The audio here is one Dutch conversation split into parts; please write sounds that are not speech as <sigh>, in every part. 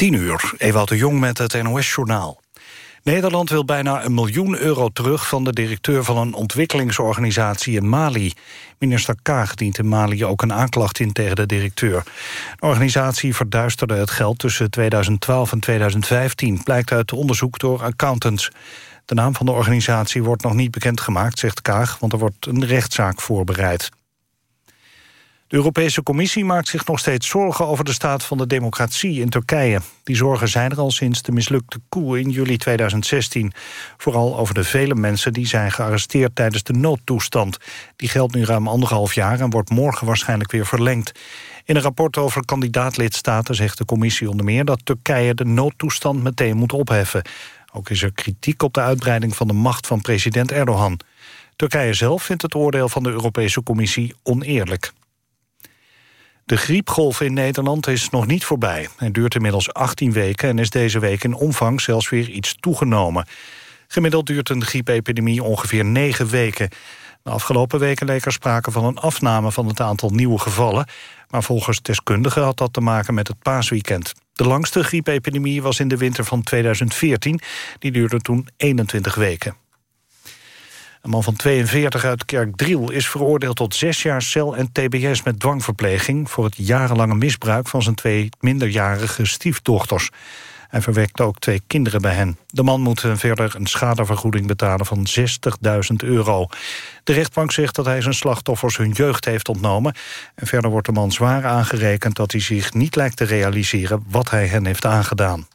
10 uur, Ewout de Jong met het NOS-journaal. Nederland wil bijna een miljoen euro terug van de directeur van een ontwikkelingsorganisatie in Mali. Minister Kaag dient in Mali ook een aanklacht in tegen de directeur. De organisatie verduisterde het geld tussen 2012 en 2015, blijkt uit onderzoek door accountants. De naam van de organisatie wordt nog niet bekendgemaakt, zegt Kaag, want er wordt een rechtszaak voorbereid. De Europese Commissie maakt zich nog steeds zorgen over de staat van de democratie in Turkije. Die zorgen zijn er al sinds de mislukte coup in juli 2016. Vooral over de vele mensen die zijn gearresteerd tijdens de noodtoestand. Die geldt nu ruim anderhalf jaar en wordt morgen waarschijnlijk weer verlengd. In een rapport over kandidaatlidstaten zegt de commissie onder meer... dat Turkije de noodtoestand meteen moet opheffen. Ook is er kritiek op de uitbreiding van de macht van president Erdogan. Turkije zelf vindt het oordeel van de Europese Commissie oneerlijk. De griepgolf in Nederland is nog niet voorbij. Het duurt inmiddels 18 weken en is deze week in omvang zelfs weer iets toegenomen. Gemiddeld duurt een griepepidemie ongeveer 9 weken. De afgelopen weken leek er sprake van een afname van het aantal nieuwe gevallen. Maar volgens deskundigen had dat te maken met het paasweekend. De langste griepepidemie was in de winter van 2014. Die duurde toen 21 weken. Een man van 42 uit Kerkdriel is veroordeeld tot zes jaar cel en tbs met dwangverpleging... voor het jarenlange misbruik van zijn twee minderjarige stiefdochters. Hij verwekt ook twee kinderen bij hen. De man moet verder een schadevergoeding betalen van 60.000 euro. De rechtbank zegt dat hij zijn slachtoffers hun jeugd heeft ontnomen. En verder wordt de man zwaar aangerekend dat hij zich niet lijkt te realiseren... wat hij hen heeft aangedaan.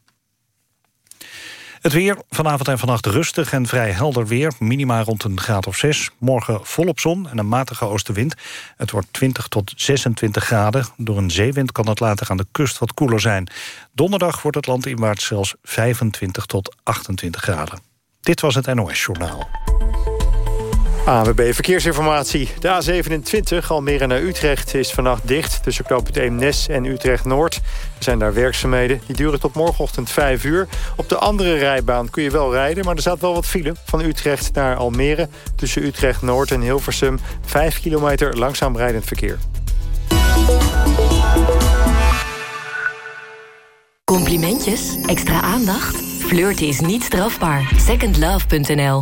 Het weer, vanavond en vannacht rustig en vrij helder weer. Minima rond een graad of 6. Morgen volop zon en een matige oostenwind. Het wordt 20 tot 26 graden. Door een zeewind kan het later aan de kust wat koeler zijn. Donderdag wordt het land inwaarts zelfs 25 tot 28 graden. Dit was het NOS Journaal. AWB Verkeersinformatie. De A27 Almere naar Utrecht is vannacht dicht... tussen knooppunt Eemnes en Utrecht-Noord. Er zijn daar werkzaamheden. Die duren tot morgenochtend 5 uur. Op de andere rijbaan kun je wel rijden... maar er staat wel wat file van Utrecht naar Almere... tussen Utrecht-Noord en Hilversum. 5 kilometer langzaam rijdend verkeer. Complimentjes? Extra aandacht? Flirten is niet strafbaar. Secondlove.nl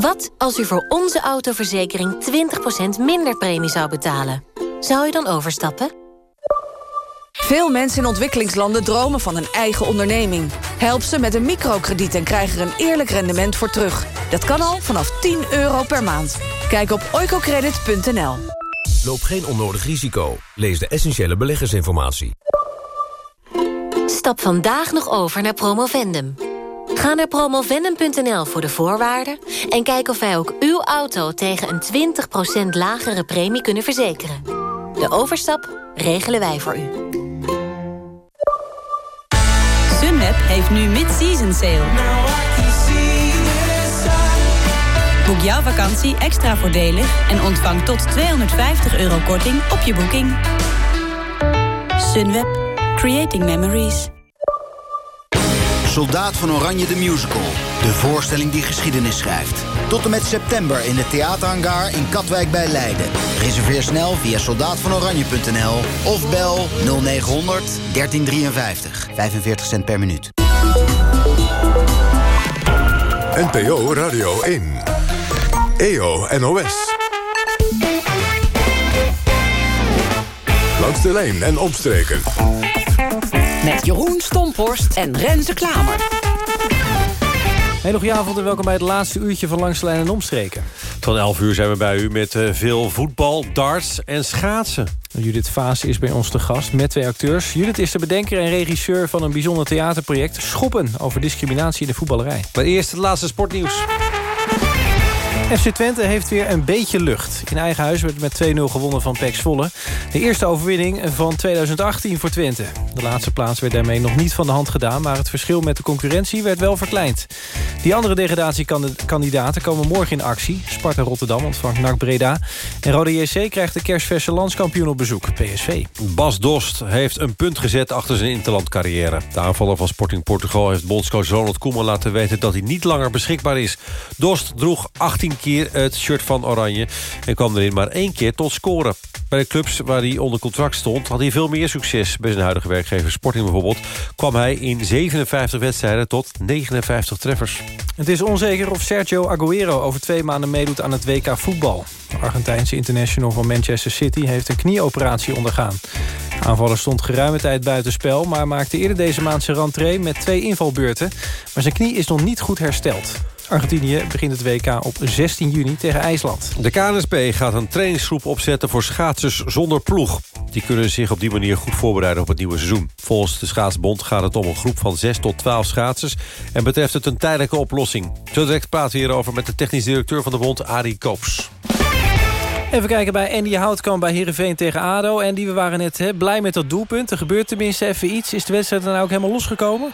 Wat als u voor onze autoverzekering 20% minder premie zou betalen? Zou u dan overstappen? Veel mensen in ontwikkelingslanden dromen van een eigen onderneming. Help ze met een microkrediet en krijg er een eerlijk rendement voor terug. Dat kan al vanaf 10 euro per maand. Kijk op oicocredit.nl. Loop geen onnodig risico. Lees de essentiële beleggersinformatie. Stap vandaag nog over naar Promovendum. Ga naar promovendum.nl voor de voorwaarden... en kijk of wij ook uw auto tegen een 20% lagere premie kunnen verzekeren. De overstap regelen wij voor u. Sunweb heeft nu mid-season sale. Boek jouw vakantie extra voordelig... en ontvang tot 250 euro korting op je boeking. Sunweb. Creating Memories. Soldaat van Oranje de Musical. De voorstelling die geschiedenis schrijft. Tot en met september in de theaterhangar in Katwijk bij Leiden. Reserveer snel via soldaatvanoranje.nl of bel 0900 1353. 45 cent per minuut. NPO Radio 1. EO NOS. Langs de lijn en omstreken. Met Jeroen Stomporst en Renze Klamer. Hele goede avond en welkom bij het laatste uurtje van Langs de Lijn en Omstreken. Tot 11 uur zijn we bij u met uh, veel voetbal, darts en schaatsen. Judith Vaas is bij ons te gast met twee acteurs. Judith is de bedenker en regisseur van een bijzonder theaterproject... Schoppen over discriminatie in de voetballerij. Maar eerst het laatste sportnieuws. FC Twente heeft weer een beetje lucht. In eigen huis werd met 2-0 gewonnen van PEC Zwolle. De eerste overwinning van 2018 voor Twente. De laatste plaats werd daarmee nog niet van de hand gedaan... maar het verschil met de concurrentie werd wel verkleind. Die andere degradatiekandidaten komen morgen in actie. Sparta Rotterdam ontvangt NAC Breda. En Rode JC krijgt de kerstverse landskampioen op bezoek, PSV. Bas Dost heeft een punt gezet achter zijn interlandcarrière. De aanvaller van Sporting Portugal heeft bondscoach Ronald Koeman laten weten... dat hij niet langer beschikbaar is. Dost droeg 18 keer het shirt van Oranje... en kwam erin maar één keer tot scoren. Bij de clubs waar hij onder contract stond... had hij veel meer succes. Bij zijn huidige werkgever Sporting bijvoorbeeld... kwam hij in 57 wedstrijden tot 59 treffers. Het is onzeker of Sergio Aguero over twee maanden meedoet aan het WK voetbal. De Argentijnse international van Manchester City heeft een knieoperatie ondergaan. De aanvaller stond geruime tijd buitenspel... maar maakte eerder deze maand zijn rentree met twee invalbeurten. Maar zijn knie is nog niet goed hersteld. Argentinië begint het WK op 16 juni tegen IJsland. De KNSB gaat een trainingsgroep opzetten voor schaatsers zonder ploeg. Die kunnen zich op die manier goed voorbereiden op het nieuwe seizoen. Volgens de Schaatsbond gaat het om een groep van 6 tot 12 schaatsers... en betreft het een tijdelijke oplossing. Zo direct praten we hierover met de technisch directeur van de bond, Arie Koops. Even kijken bij Andy Houtkamp bij Heerenveen tegen ADO. En die we waren net hè, blij met dat doelpunt. Er gebeurt tenminste even iets. Is de wedstrijd dan nou ook helemaal losgekomen?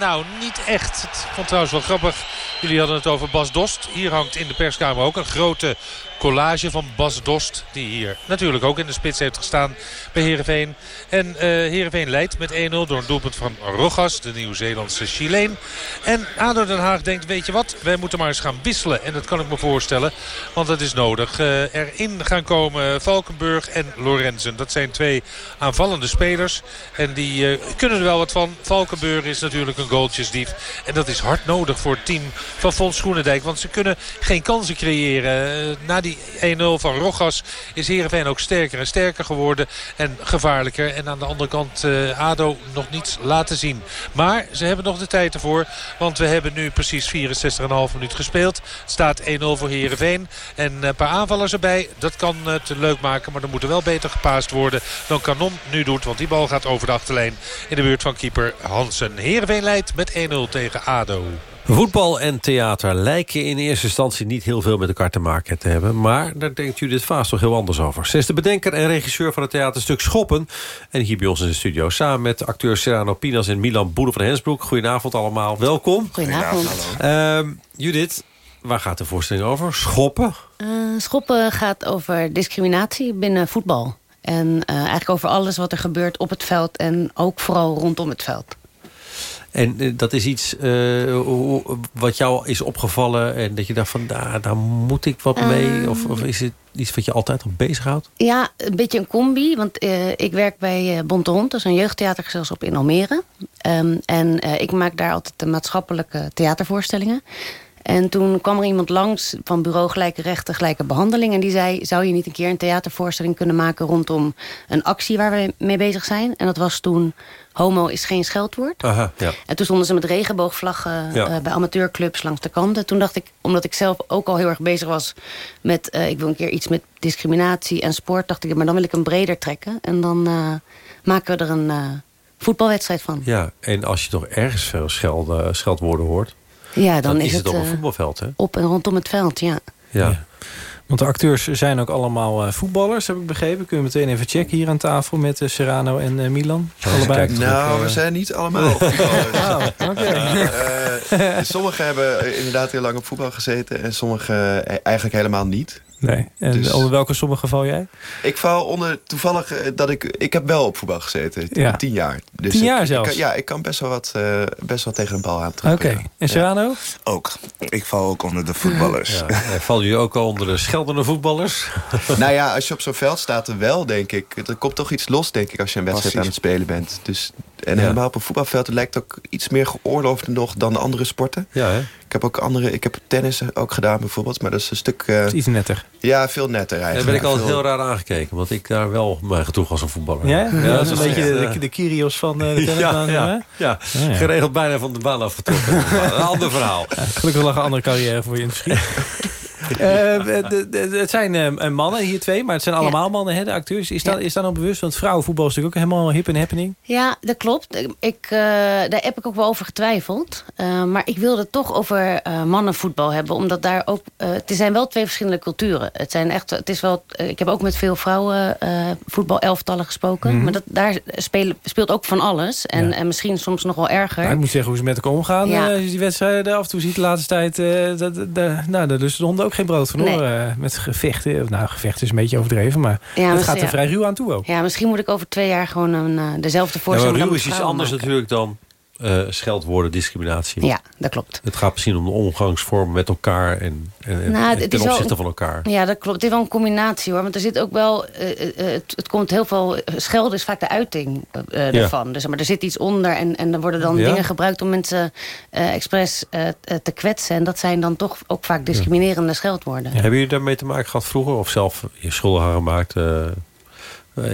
Nou, niet echt. Ik vond het trouwens wel grappig. Jullie hadden het over Bas Dost. Hier hangt in de perskamer ook een grote collage van Bas Dost. Die hier natuurlijk ook in de spits heeft gestaan bij Heerenveen. En uh, Heerenveen leidt met 1-0 door een doelpunt van Rogas, de Nieuw-Zeelandse Chileen. En ADO Den Haag denkt, weet je wat, wij moeten maar eens gaan wisselen. En dat kan ik me voorstellen, want dat is nodig. Uh, erin gaan komen Valkenburg en Lorenzen. Dat zijn twee aanvallende spelers. En die uh, kunnen er wel wat van. Valkenburg is natuurlijk een goaltjesdief. En dat is hard nodig voor het team van Fons Groenendijk. Want ze kunnen geen kansen creëren. na die 1-0 van Rogas is Heerenveen ook sterker en sterker geworden. En gevaarlijker. En aan de andere kant uh, ADO nog niets laten zien. Maar ze hebben nog de tijd ervoor. Want we hebben nu precies 64,5 minuut gespeeld. Staat 1-0 voor Heerenveen. En een paar aanvallers erbij. Dat kan het leuk maken. Maar er moet er wel beter gepaast worden dan Kanon nu doet. Want die bal gaat over de achterlijn in de buurt van keeper Hansen. Heerenveen leidt met 1-0 tegen ADO. Voetbal en theater lijken in eerste instantie niet heel veel met elkaar te maken te hebben. Maar daar denkt Judith Vaas toch heel anders over. Ze is de bedenker en regisseur van het theaterstuk Schoppen. En hier bij ons in de studio samen met acteurs Serrano Pinas en Milan Boede van Hensbroek. Goedenavond allemaal, welkom. Goedenavond. Uh, Judith, waar gaat de voorstelling over? Schoppen? Uh, schoppen gaat over discriminatie binnen voetbal. En uh, eigenlijk over alles wat er gebeurt op het veld en ook vooral rondom het veld. En uh, dat is iets uh, wat jou is opgevallen en dat je dacht van daar, daar moet ik wat mee? Um, of, of, is het iets wat je altijd al bezighoudt? Ja, een beetje een combi. Want uh, ik werk bij Bond de Hond, dat is een jeugdtheatergezelschap in Almere. Um, en ik maak daar altijd de maatschappelijke theatervoorstellingen. En toen kwam er iemand langs van bureau Gelijke Rechten, Gelijke Behandeling. En die zei, zou je niet een keer een theatervoorstelling kunnen maken... rondom een actie waar we mee bezig zijn? En dat was toen homo is geen scheldwoord. Aha, ja. En toen stonden ze met regenboogvlaggen Ja. uh, bij amateurclubs langs de kanten. Toen dacht ik, omdat ik zelf ook al heel erg bezig was met... Uh, ik wil een keer iets met discriminatie en sport... dacht ik, maar dan wil ik hem breder trekken. En dan uh, maken we er een voetbalwedstrijd van. Ja, en als je toch ergens veel scheld, scheldwoorden hoort... Ja, dan, dan is het, het op een voetbalveld, hè? Op en rondom het veld, ja. Ja. Ja. Want de acteurs zijn ook allemaal uh, voetballers, heb ik begrepen. Kunnen we meteen even checken hier aan tafel met uh, Serrano en uh, Milan. Allebei. Nou, we zijn niet allemaal voetballers. <laughs> oh, okay. sommigen hebben inderdaad heel lang op voetbal gezeten... en sommigen eigenlijk helemaal niet. Nee. En dus, onder welke sommigen val jij? Ik val onder toevallig dat ik... Ik heb wel op voetbal gezeten. Ja. Tien jaar. Dus tien jaar ik, zelfs? Ik kan, ja, ik kan best wel wat, uh, best wel tegen een bal aantrekken. Oké. Okay. En Serrano? Ja. Ook. Ik val ook onder de <laughs> voetballers. Ja. Vallen jullie ook al onder de scheldende voetballers? <laughs> nou ja, als je op zo'n veld staat, dan wel, denk ik. Er komt toch iets los, denk ik, als je een wedstrijd aan het spelen bent. Dus, en ja. helemaal op een voetbalveld, het lijkt ook iets meer geoorloofd nog dan de andere sporten. Ja, hè? Ik heb ook andere, ik heb tennis ook gedaan bijvoorbeeld, maar dat is een stuk... Uh, iets netter. Ja, veel netter eigenlijk. Daar ben ik altijd veel... heel raar aangekeken, want ik daar wel mee getoeg als een voetballer. Ja, ja, ja dat is een beetje de, de, de Kyrios van uh, de <laughs> tennisbaan. Ja, ja, ja. ja, geregeld bijna van de baan afgetrokken. <laughs> een ander verhaal. gelukkig lag een andere carrière voor je in het schiet. <laughs> het zijn mannen, hier twee, maar het zijn allemaal mannen, hè, de acteurs. Is, dat, is dat nou bewust? Want vrouwenvoetbal is natuurlijk ook helemaal hip en happening. Ja, dat klopt. Ik, daar heb ik ook wel over getwijfeld. maar ik wilde toch over mannenvoetbal hebben. Omdat daar ook... het zijn wel twee verschillende culturen. Het zijn echt, het is wel, ik heb ook met veel vrouwen voetbal-elftallen gesproken. Mhm. Maar dat, daar spelen, speelt ook van alles. En, en misschien soms nog wel erger. Nou, ik moet zeggen hoe ze met elkaar omgaan. Ja. als je die wedstrijden af en toe ziet de laatste tijd... Uh, dat, nou, daar dus de honden ook geen brood van hoor. Uh, met gevechten. Nou, gevechten is een beetje overdreven. Maar ja, het gaat er vrij ruw aan toe ook. Ja, misschien moet ik over twee jaar gewoon een, dezelfde voorstelling... Ja, ruw is iets anders natuurlijk dan uh, scheldwoorden, discriminatie. Ja, dat klopt. Het gaat misschien om de omgangsvorm met elkaar en, en, nou, ten opzichte van elkaar. Ja, dat klopt. Het is wel een combinatie hoor. Want er zit ook wel, uh, het, het, komt heel veel, schelden is vaak de uiting ervan. Dus, maar er zit iets onder en, en er worden dan dingen gebruikt om mensen expres te kwetsen. En dat zijn dan toch ook vaak discriminerende scheldwoorden. hebben jullie daarmee te maken gehad vroeger? Of zelf je schulden gemaakt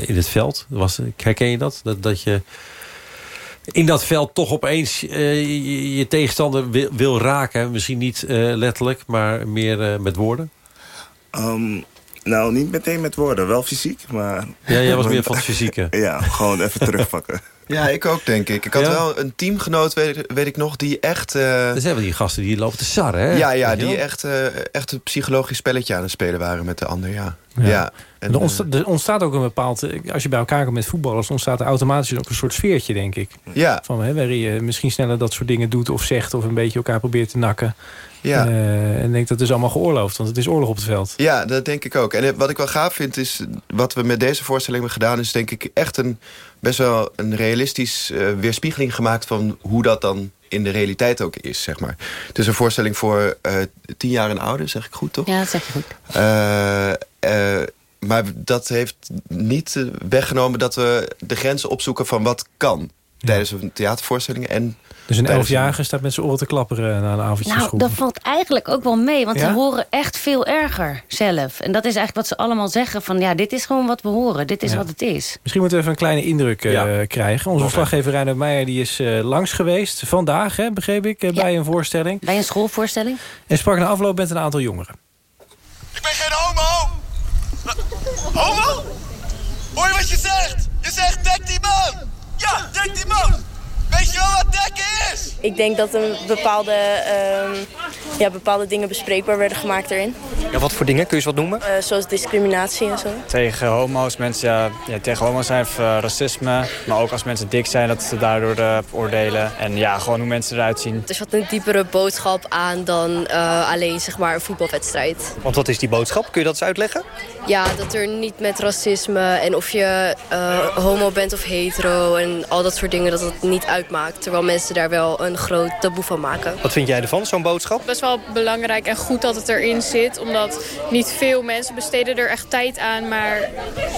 in het veld? Was, herken je dat? Dat, dat je in dat veld toch opeens uh, je, tegenstander wil, wil, raken. Misschien niet uh, letterlijk, maar meer uh, met woorden? Um, nou, niet meteen met woorden. Wel fysiek, maar... Ja, jij was meer van het <laughs> fysieke. ja, gewoon even <laughs> terugpakken. Ja, ik ook, denk ik. Ik had wel een teamgenoot, weet, weet, ik nog, die echt... Uh... Er zijn wel die gasten die lopen te sarren, hè? Ja, ja die echt, uh, echt een psychologisch spelletje aan het spelen waren met de ander, ja. ja. En, er, ontstaat, er, ontstaat, ook een bepaald... Als je bij elkaar komt met voetballers... ontstaat er automatisch ook een soort sfeertje, denk ik. Ja. Van, hè, waarin je misschien sneller dat soort dingen doet of zegt... of een beetje elkaar probeert te nakken. Ja. Uh, en denk dat het is allemaal geoorloofd, want het is oorlog op het veld. Ja, dat denk ik ook. En wat ik wel gaaf vind is, wat we met deze voorstelling hebben gedaan... is denk ik echt een best wel een realistisch uh, weerspiegeling gemaakt... van hoe dat dan in de realiteit ook is, zeg maar. Het is een voorstelling voor uh, tien jaar en ouder, zeg ik goed, toch? Ja, dat zeg je goed. Maar dat heeft niet weggenomen dat we de grenzen opzoeken van wat kan... tijdens een theatervoorstelling en dus een elfjarige staat met zijn oren te klapperen na een avondje Nou, dat valt eigenlijk ook wel mee. Want ze horen echt veel erger zelf. En dat is eigenlijk wat ze allemaal zeggen. Van ja, dit is gewoon wat we horen. Dit is wat het is. Misschien moeten we even een kleine indruk uh, krijgen. Onze verslaggever Reinhard Meijer die is uh, langs geweest. Vandaag, hè, begreep ik, uh, bij een voorstelling. Bij een schoolvoorstelling. En sprak na afloop met een aantal jongeren. Ik ben geen homo! Homo? Hoor je wat je zegt? Je zegt dek die man! Ja, dek die man! Weet je wel wat dekken is? Ik denk dat een bepaalde, uh, ja, bepaalde dingen bespreekbaar werden gemaakt erin. Ja, wat voor dingen? Kun je eens wat noemen? Uh, zoals discriminatie en zo. Tegen homo's, mensen ja, ja tegen homo's zijn of, uh, racisme. Maar ook als mensen dik zijn, dat ze daardoor uh, oordelen. En ja, gewoon hoe mensen eruit zien. Er zat een diepere boodschap aan dan alleen zeg maar, een voetbalwedstrijd. Want wat is die boodschap? Kun je dat eens uitleggen? Ja, dat er niet met racisme en of je homo bent of hetero en al dat soort dingen, dat het niet uit Terwijl mensen daar wel een groot taboe van maken. Wat vind jij ervan, zo'n boodschap? Best wel belangrijk en goed dat het erin zit. Omdat niet veel mensen besteden er echt tijd aan. Maar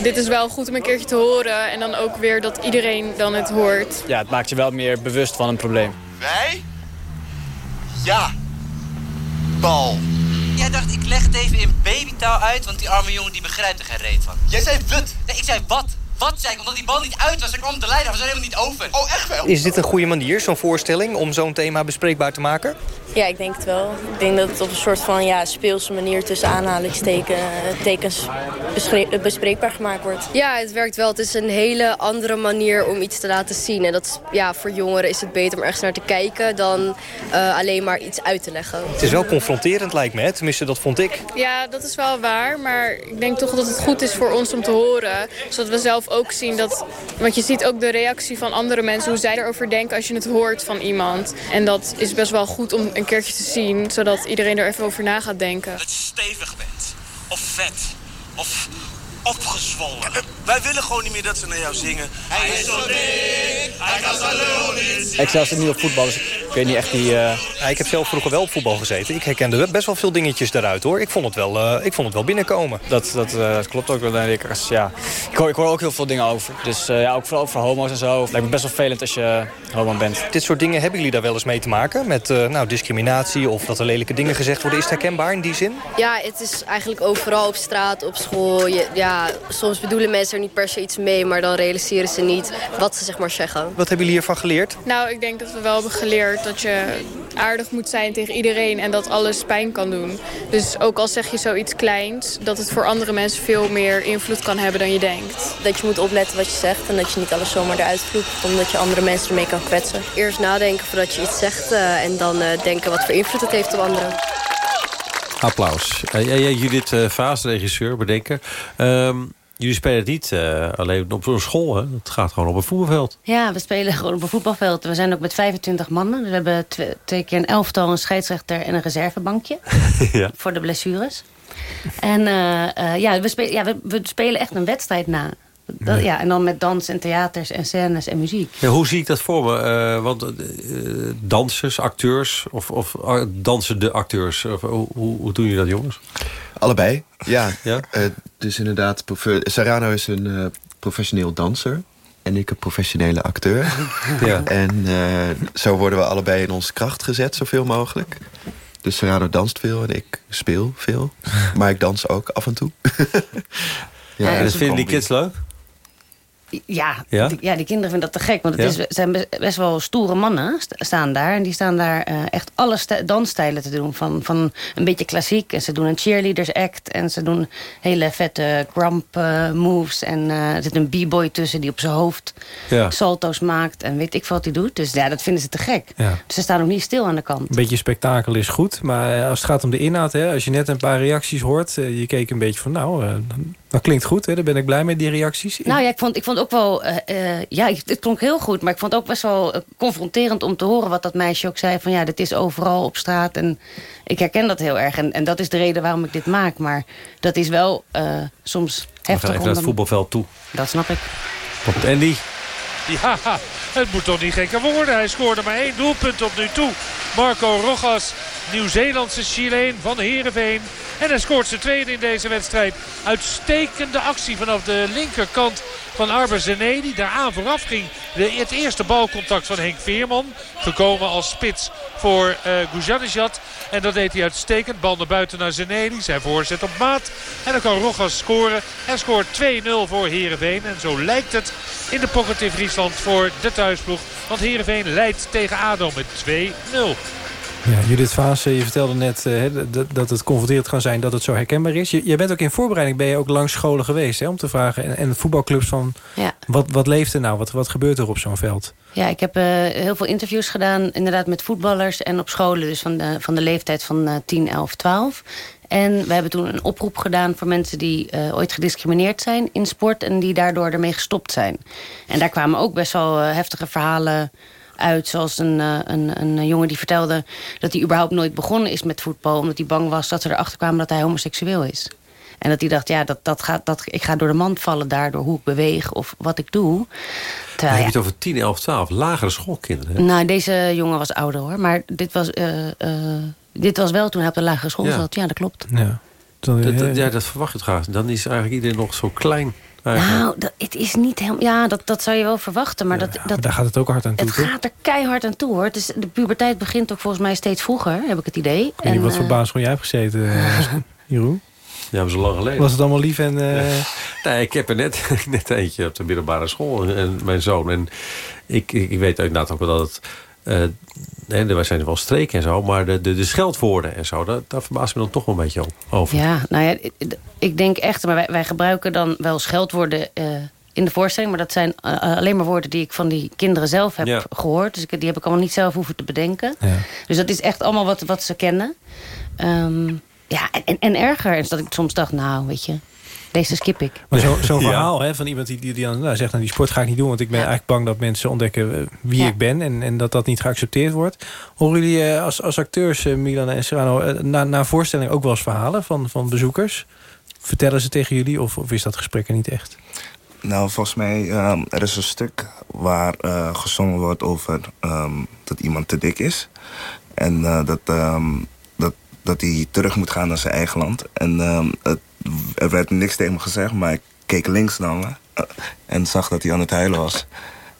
dit is wel goed om een keertje te horen. En dan ook weer dat iedereen dan het hoort. Ja, het maakt je wel meer bewust van een probleem. Wij? Ja. Bal. Jij dacht, ik leg het even in babytaal uit, want die arme jongen die begrijpt er geen reet van. Jij zei wat? Nee, ik zei wat? Wat zei ik? Omdat die bal niet uit was. Er kwam de leider. We zijn helemaal niet over. Oh, echt wel? Is dit een goede manier, zo'n voorstelling, om zo'n thema bespreekbaar te maken? Ja, ik denk het wel. Ik denk dat het op een soort van ja, speelse manier tussen aanhalingstekens bespreekbaar gemaakt wordt. Ja, het werkt wel. Het is een hele andere manier om iets te laten zien. En dat ja, voor jongeren is het beter om ergens naar te kijken dan uh, alleen maar iets uit te leggen. Het is wel confronterend lijkt me, hè? tenminste dat vond ik. Ja, dat is wel waar. Maar ik denk toch dat het goed is voor ons om te horen. Zodat we zelf ook zien dat... Want je ziet ook de reactie van andere mensen, hoe zij erover denken als je het hoort van iemand. En dat is best wel goed om een keertje te zien, zodat iedereen er even over na gaat denken. Dat je stevig bent, of vet, of opgezwollen. wij willen gewoon niet meer dat ze naar jou zingen. Hij is zo dik, hij kan zijn lul niet. Ik zelfs niet op voetbal, dus ik weet niet echt die... Uh... Ja, ik heb zelf vroeger wel op voetbal gezeten. Ik herkende best wel veel dingetjes daaruit, hoor. Ik vond het wel, uh, ik vond het wel binnenkomen. Dat, dat, uh, dat klopt ook wel, denk ik. Als, ja. ik, hoor, ik hoor ook heel veel dingen over. Dus ja, ook vooral over homo's en zo. Het lijkt me best wel vervelend als je homo bent. Dit soort dingen, hebben jullie daar wel eens mee te maken? Met nou, discriminatie of dat er lelijke dingen gezegd worden. Is het herkenbaar in die zin? Ja, het is eigenlijk overal op straat, op school. Je, ja, soms bedoelen mensen er niet per se iets mee... maar dan realiseren ze niet wat ze zeg maar zeggen. Wat hebben jullie hiervan geleerd? Nou, ik denk dat we wel hebben geleerd dat je aardig moet zijn tegen iedereen en dat alles pijn kan doen. Dus ook al zeg je zoiets kleins, dat het voor andere mensen veel meer invloed kan hebben dan je denkt. Dat je moet opletten wat je zegt en dat je niet alles zomaar eruit vloekt, omdat je andere mensen ermee kan kwetsen. Eerst nadenken voordat je iets zegt uh, en dan uh, denken wat voor invloed het heeft op anderen. Applaus. Uh, Judith uh, Vaas, regisseur, bedenker. Um, Jullie spelen niet uh, alleen op zo'n school, hè? Het gaat gewoon op een voetbalveld. Ja, we spelen gewoon op een voetbalveld. We zijn ook met 25 mannen. Dus we hebben twee, twee keer een elftal, een scheidsrechter en een reservebankje. <laughs> ja. Voor de blessures. En uh, uh, ja, we, spelen, ja we, we, spelen echt een wedstrijd na. Dat, ja. en dan met dans en theaters en scènes en muziek. Ja, hoe zie ik dat voor me? Uh, want dansers, acteurs of, of dansende acteurs, of, hoe, hoe doen jullie dat jongens? Allebei, ja. ja? Uh, dus inderdaad, Serrano is een uh, professioneel danser. En ik een professionele acteur. ja. En uh, zo worden we allebei in onze kracht gezet, zoveel mogelijk. Dus Serrano danst veel en ik speel veel. maar ik dans ook af en toe. <laughs> ja, en dat vinden die kids leuk? Ja, ja? Die, ja, die kinderen vinden dat te gek. Want het is, zijn best wel stoere mannen staan daar. En die staan daar uh, echt alle dansstijlen te doen. Van, van een beetje klassiek. En ze doen een cheerleaders act. En ze doen hele vette grump uh, moves. En uh, er zit een b-boy tussen die op zijn hoofd ja. salto's maakt. En weet ik wat hij doet. Dus ja, dat vinden ze te gek. Dus ze staan ook niet stil aan de kant. Een beetje spektakel is goed. Maar als het gaat om de inhoud. Hè, als je net een paar reacties hoort. je keek een beetje van nou... Dat klinkt goed, hè? daar ben ik blij met, die reacties. Nou ja, ik vond, ik vond ook wel... Uh, uh, ja, het klonk heel goed, maar ik vond het ook best wel uh, confronterend... om te horen wat dat meisje ook zei. Van ja, dit is overal op straat. En ik herken dat heel erg. En, en dat is de reden waarom ik dit maak. Maar dat is wel soms heftig. We gaan even naar het voetbalveld toe. Dat snap ik. Komt Andy. <laughs> Ja, het moet toch niet gekker worden. Hij scoorde maar één doelpunt tot nu toe. Marco Rojas, Nieuw-Zeelandse Chileen van Heerenveen. En hij scoort zijn tweede in deze wedstrijd. Uitstekende actie vanaf de linkerkant van Arber Zené. Die daaraan vooraf ging. De, het eerste balcontact van Henk Veerman. Gekomen als spits voor uh, En dat deed hij uitstekend. Bal naar buiten naar Zeneli. Zijn voorzet op maat. En dan kan Rogas scoren. En scoort 2-0 voor Heerenveen. En zo lijkt het in de pocket in Friesland voor de thuisploeg. Want Heerenveen leidt tegen ADO met 2-0. Ja, Judith Vaas, je vertelde net uh, dat het confronterend kan zijn dat het zo herkenbaar is. Je, je, bent ook in voorbereiding, ben je ook langs scholen geweest hè, om te vragen. En, en voetbalclubs van, ja. wat, wat leeft er nou? Wat, wat gebeurt er op zo'n veld? Ja, ik heb uh, heel veel interviews gedaan inderdaad met voetballers en op scholen. Dus van de, van de leeftijd van uh, 10, 11, 12. En we hebben toen een oproep gedaan voor mensen die uh, ooit gediscrimineerd zijn in sport... en die daardoor ermee gestopt zijn. En daar kwamen ook best wel heftige verhalen uit. Zoals een, uh, een, een jongen die vertelde dat hij überhaupt nooit begonnen is met voetbal... omdat hij bang was dat ze erachter kwamen dat hij homoseksueel is. En dat hij dacht, ja, dat, dat gaat, dat, ik ga door de mand vallen daardoor hoe ik beweeg of wat ik doe. Terwijl, heb je het over 10, 11, 12, lagere schoolkinderen? Hè? Nou, deze jongen was ouder hoor. Maar dit was, uh, uh, dit was wel toen hij op de lagere school ja. zat. Ja, dat klopt. Ja. Ja, dat verwacht je graag. Dan is eigenlijk iedereen nog zo klein. Nou, dat, het is niet helemaal... Ja, dat, dat zou je wel verwachten. Maar, dat, dat, maar daar gaat het ook hard aan toe, Het gaat er keihard aan toe, hoor. Is, de puberteit begint ook volgens mij steeds vroeger, heb ik het idee. Ik en, wat voor uh, basisschool jij hebt gezeten, <laughs> Jeroen? Ja, zo lang geleden. Was het allemaal lief en... Uh... Nee, ik heb er net, <laughs> net eentje op de middelbare school. En mijn zoon. En ik, ik, weet inderdaad ook wel dat het uh, nee, er zijn wel streken en zo, maar de, de, de scheldwoorden en zo, daar, daar verbaast me dan toch wel een beetje over. Ja, nou ja, ik denk echt, maar wij, wij gebruiken dan wel scheldwoorden uh, in de voorstelling, maar dat zijn uh, alleen maar woorden die ik van die kinderen zelf heb ja. gehoord. Dus ik, die heb ik allemaal niet zelf hoeven te bedenken. Ja. Dus dat is echt allemaal wat, wat ze kennen. Um, ja, en, en erger is dat ik soms dacht, nou, weet je, deze skip ik. Maar zo'n <laughs> zo verhaal hè, van iemand die, die, die nou, zegt... Nou, die sport ga ik niet doen, want ik ben ja. eigenlijk bang... dat mensen ontdekken eh, wie ja. ik ben en, en dat dat niet geaccepteerd wordt. Horen jullie uh, als, als acteurs, uh, Milan en Serrano... Na, na voorstelling ook wel eens verhalen van, van bezoekers? Vertellen ze tegen jullie of, of is dat gesprek er niet echt? Nou, volgens mij um, er is een stuk waar gezongen wordt over um, dat iemand te dik is. En dat, um, dat, dat hij terug moet gaan naar zijn eigen land. En het er werd niks tegen me gezegd, maar ik keek links naar me. Uh, en zag dat hij aan het huilen was.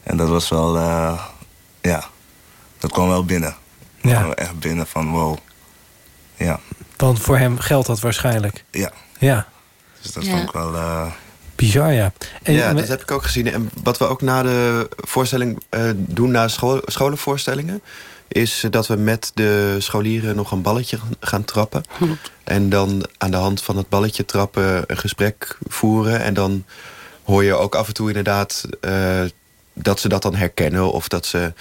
En dat was wel, uh, ja, dat kwam wel binnen. Ja. Kwam echt binnen van wow. Ja. Want voor hem geldt dat waarschijnlijk. Ja. Ja. Dus dat ja. vond ik wel... Uh, Bizar, ja. En, ja, dat heb ik ook gezien. En wat we ook na de voorstelling uh, doen, na school, scholenvoorstellingen... is dat we met de scholieren nog een balletje gaan trappen. En dan aan de hand van het balletje trappen een gesprek voeren. En dan hoor je ook af en toe inderdaad uh, dat ze dat dan herkennen. Of dat ze,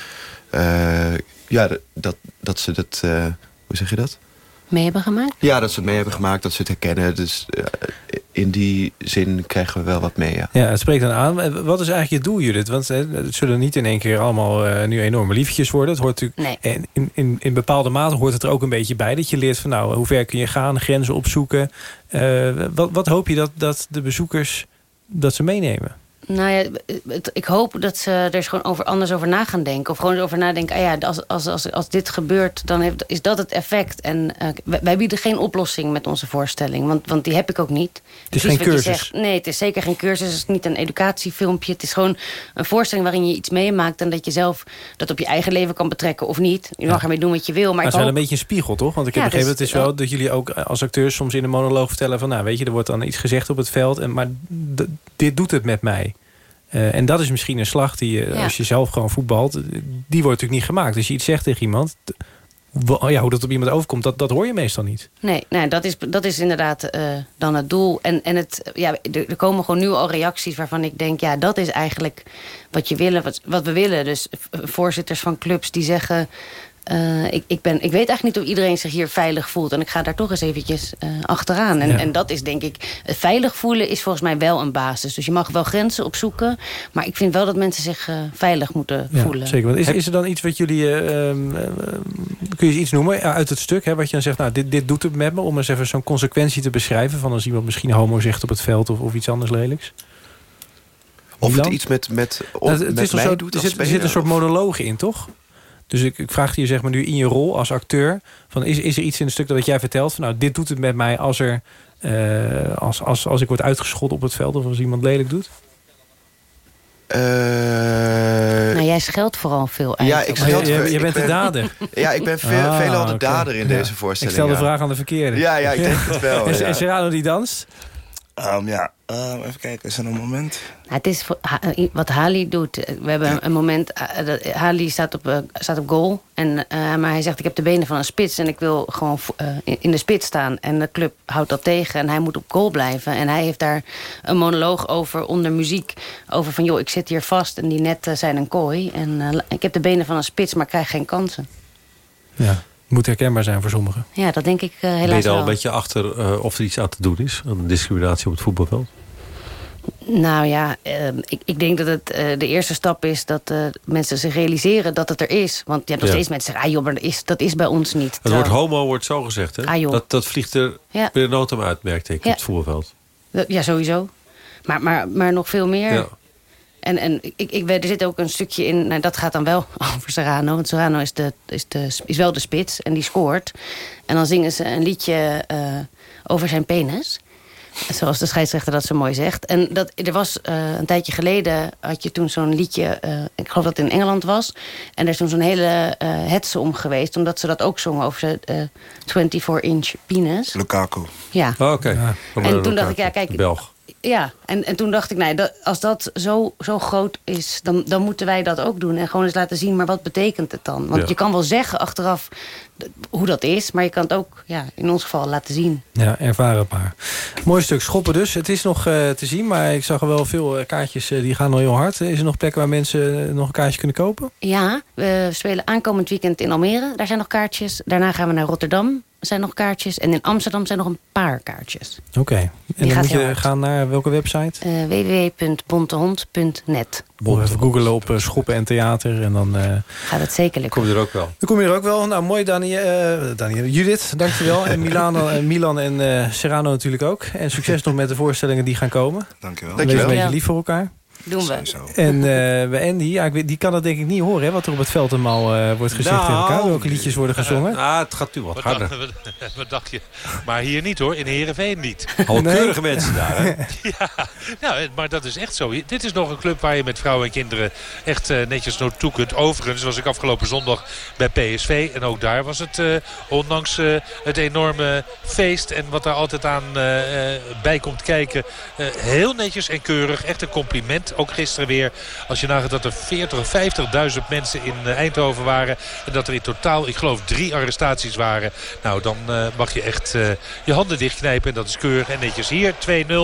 uh, ja, dat, dat ze dat, uh, hoe zeg je dat? Mee hebben gemaakt? Ja, dat ze het mee hebben gemaakt, dat ze het herkennen. Dus in die zin krijgen we wel wat mee, ja. Ja, het spreekt dan aan. Wat is eigenlijk je doel, Judith? Want het zullen niet in één keer allemaal uh, nu enorme liefjes worden. Het hoort natuurlijk, nee. in, in, in bepaalde mate hoort het er ook een beetje bij. Dat je leert van nou, hoe ver kun je gaan, grenzen opzoeken. Uh, wat, wat hoop je dat, dat de bezoekers dat ze meenemen? Nou ja, het, ik hoop dat ze er eens gewoon over, anders over na gaan denken. Of gewoon over nadenken, ah ja, als, als, als, als dit gebeurt, dan heeft, is dat het effect. En uh, wij, bieden geen oplossing met onze voorstelling. Want, want die heb ik ook niet. Het is geen cursus? Zegt, nee, het is zeker geen cursus. Het is niet een educatiefilmpje. Het is gewoon een voorstelling waarin je iets meemaakt... en dat je zelf dat op je eigen leven kan betrekken of niet. Je mag ja. ermee doen wat je wil. Maar, maar het is wel een beetje een spiegel, toch? Want ik heb ja, begrepen, dus, het is wel dat jullie ook als acteurs... soms in een monoloog vertellen van... nou, weet je, er wordt dan iets gezegd op het veld... En, maar dit doet het met mij. Uh, en dat is misschien een slag die je, ja. als je zelf gewoon voetbalt... die wordt natuurlijk niet gemaakt. Als je iets zegt tegen iemand... Ja, hoe dat op iemand overkomt, dat, dat hoor je meestal niet. Nee, nee dat, is, dat is inderdaad uh, dan het doel. En, en het, ja, er, er, komen gewoon nu al reacties waarvan ik denk... ja, dat is eigenlijk wat, je willen, wat, wat we willen. Dus voorzitters van clubs die zeggen... Uh, ik, ik, ben, ik weet eigenlijk niet of iedereen zich hier veilig voelt. En ik ga daar toch eens eventjes uh, achteraan. En, ja. en dat is denk ik... Het veilig voelen is volgens mij wel een basis. Dus je mag wel grenzen opzoeken. Maar ik vind wel dat mensen zich uh, veilig moeten ja, voelen. Zeker. Want is, is er dan iets wat jullie... kun je iets noemen uit het stuk? Hè, wat je dan zegt, nou, dit, dit doet het met me. Om eens even zo'n consequentie te beschrijven. Van als iemand misschien homo zegt op het veld. Of, of iets anders lelijks. Of het iets met, met, op, nou, het met is mij zo, doet er, zit, er zit een soort monoloog in, toch? Dus ik, ik vraag je zeg maar nu in je rol als acteur... Van is, is er iets in het stuk dat jij vertelt... van nou, dit doet het met mij als, er, uh, als, als, als ik word uitgescholden op het veld... of als iemand lelijk doet? Uh, nou, jij scheldt vooral veel eigenlijk. Ja, ik scheld, je, je, je bent ben, de dader. <laughs> Ja, ik ben veel, ah, veelal de okay. dader in ja. deze voorstelling. Ik stel de ja. vraag aan de verkeerde. Ja, ja ik denk het wel. <laughs> en, ja. en Serrano die danst? Um, ja, um, even kijken, is er een moment? Het is voor, ha, wat Hali doet. We hebben ja. een moment... Uh, Hali staat op, uh, staat op goal. En, uh, maar hij zegt, ik heb de benen van een spits... en ik wil gewoon in, in, de spits staan. En de club houdt dat tegen. En hij moet op goal blijven. En hij heeft daar een monoloog over onder muziek. Over van, joh, ik zit hier vast en die netten zijn een kooi. En ik heb de benen van een spits, maar krijg geen kansen. Ja moet herkenbaar zijn voor sommigen. Ja, dat denk ik uh, helaas Ben je al een beetje achter uh, of er iets aan te doen is? Aan de discriminatie op het voetbalveld? Nou ja, uh, ik, ik, denk dat het de eerste stap is... dat mensen zich realiseren dat het er is. Want je hebt nog ja. steeds mensen zeggen... ah joh, maar dat is, dat is bij ons niet. Het woord homo wordt zo gezegd, hè? Ah, dat, dat vliegt er ja. binnen nood uit, merkte ik, ja. op het voetbalveld. Ja, sowieso. Maar, maar, maar nog veel meer... En, en ik, ik, er zit ook een stukje in, nou, dat gaat dan wel <laughs> over Serrano. Want Serrano is, de, is, de, is wel de spits en die scoort. En dan zingen ze een liedje uh, over zijn penis. Zoals de scheidsrechter dat zo mooi zegt. En dat, er was uh, een tijdje geleden, had je toen zo'n liedje... Uh, ik geloof dat het in Engeland was. En er is toen zo'n hele hetze om geweest. Omdat ze dat ook zongen over zijn 24-inch penis. Lukaku. Ja. Oh, Oké. Okay. Ja. En toen dacht ik, ja kijk... Belg. Ja, en, en toen dacht ik, nee, dat, als dat zo, zo groot is, dan, dan moeten wij dat ook doen. En gewoon eens laten zien, maar wat betekent het dan? Want Ja. je kan wel zeggen achteraf hoe dat is, maar je kan het ook ja, in ons geval laten zien. Ja, ervarenbaar. Mooi stuk schoppen dus. Het is nog uh, te zien, maar ik zag er wel veel uh, kaartjes uh, die gaan al heel hard. Is er nog plekken waar mensen nog een kaartje kunnen kopen? Ja, we spelen aankomend weekend in Almere. Daar zijn nog kaartjes. Daarna gaan we naar Rotterdam. Er zijn nog kaartjes. En in Amsterdam zijn nog een paar kaartjes. Oké. Okay. En Die dan moet je hard. gaan naar welke website? Uh, www.bontehond.net Of even googelen op uh, schoppen en theater. En dan uh, Gaat het zeker lukken. Kom je er ook wel. dan kom je er ook wel. Nou, mooi Dani, uh, Daniel. Judith, dankjewel. en Milano, <laughs> en Milan en uh, Serrano natuurlijk ook. En succes nog met de voorstellingen die gaan komen. Dankjewel. Wees een beetje lief voor elkaar. Doen we. En uh, bij Andy, ja, ik weet, die kan dat denk ik niet horen... Hè, wat er op het veld allemaal uh, wordt gezegd nou, tegen elkaar. Welke liedjes worden gezongen. Ah, het gaat nu wat, wat harder. Dacht, <laughs> wat dacht je? Maar hier niet hoor, in Heerenveen niet. Al keurige nee. mensen daar, hè? <laughs> ja, nou, maar dat is echt zo. Dit is nog een club waar je met vrouwen en kinderen echt uh, netjes naartoe kunt. Overigens was ik afgelopen zondag bij PSV. En ook daar was het, uh, ondanks uh, het enorme feest... en wat daar altijd aan bij komt kijken... heel netjes en keurig. Echt een compliment Ook gisteren weer. Als je nagaat dat er 40 of 50.000 mensen in Eindhoven waren. En dat er in totaal, ik geloof, drie arrestaties waren. Nou, dan mag je echt je handen dichtknijpen. En dat is keurig en netjes. Hier 2-0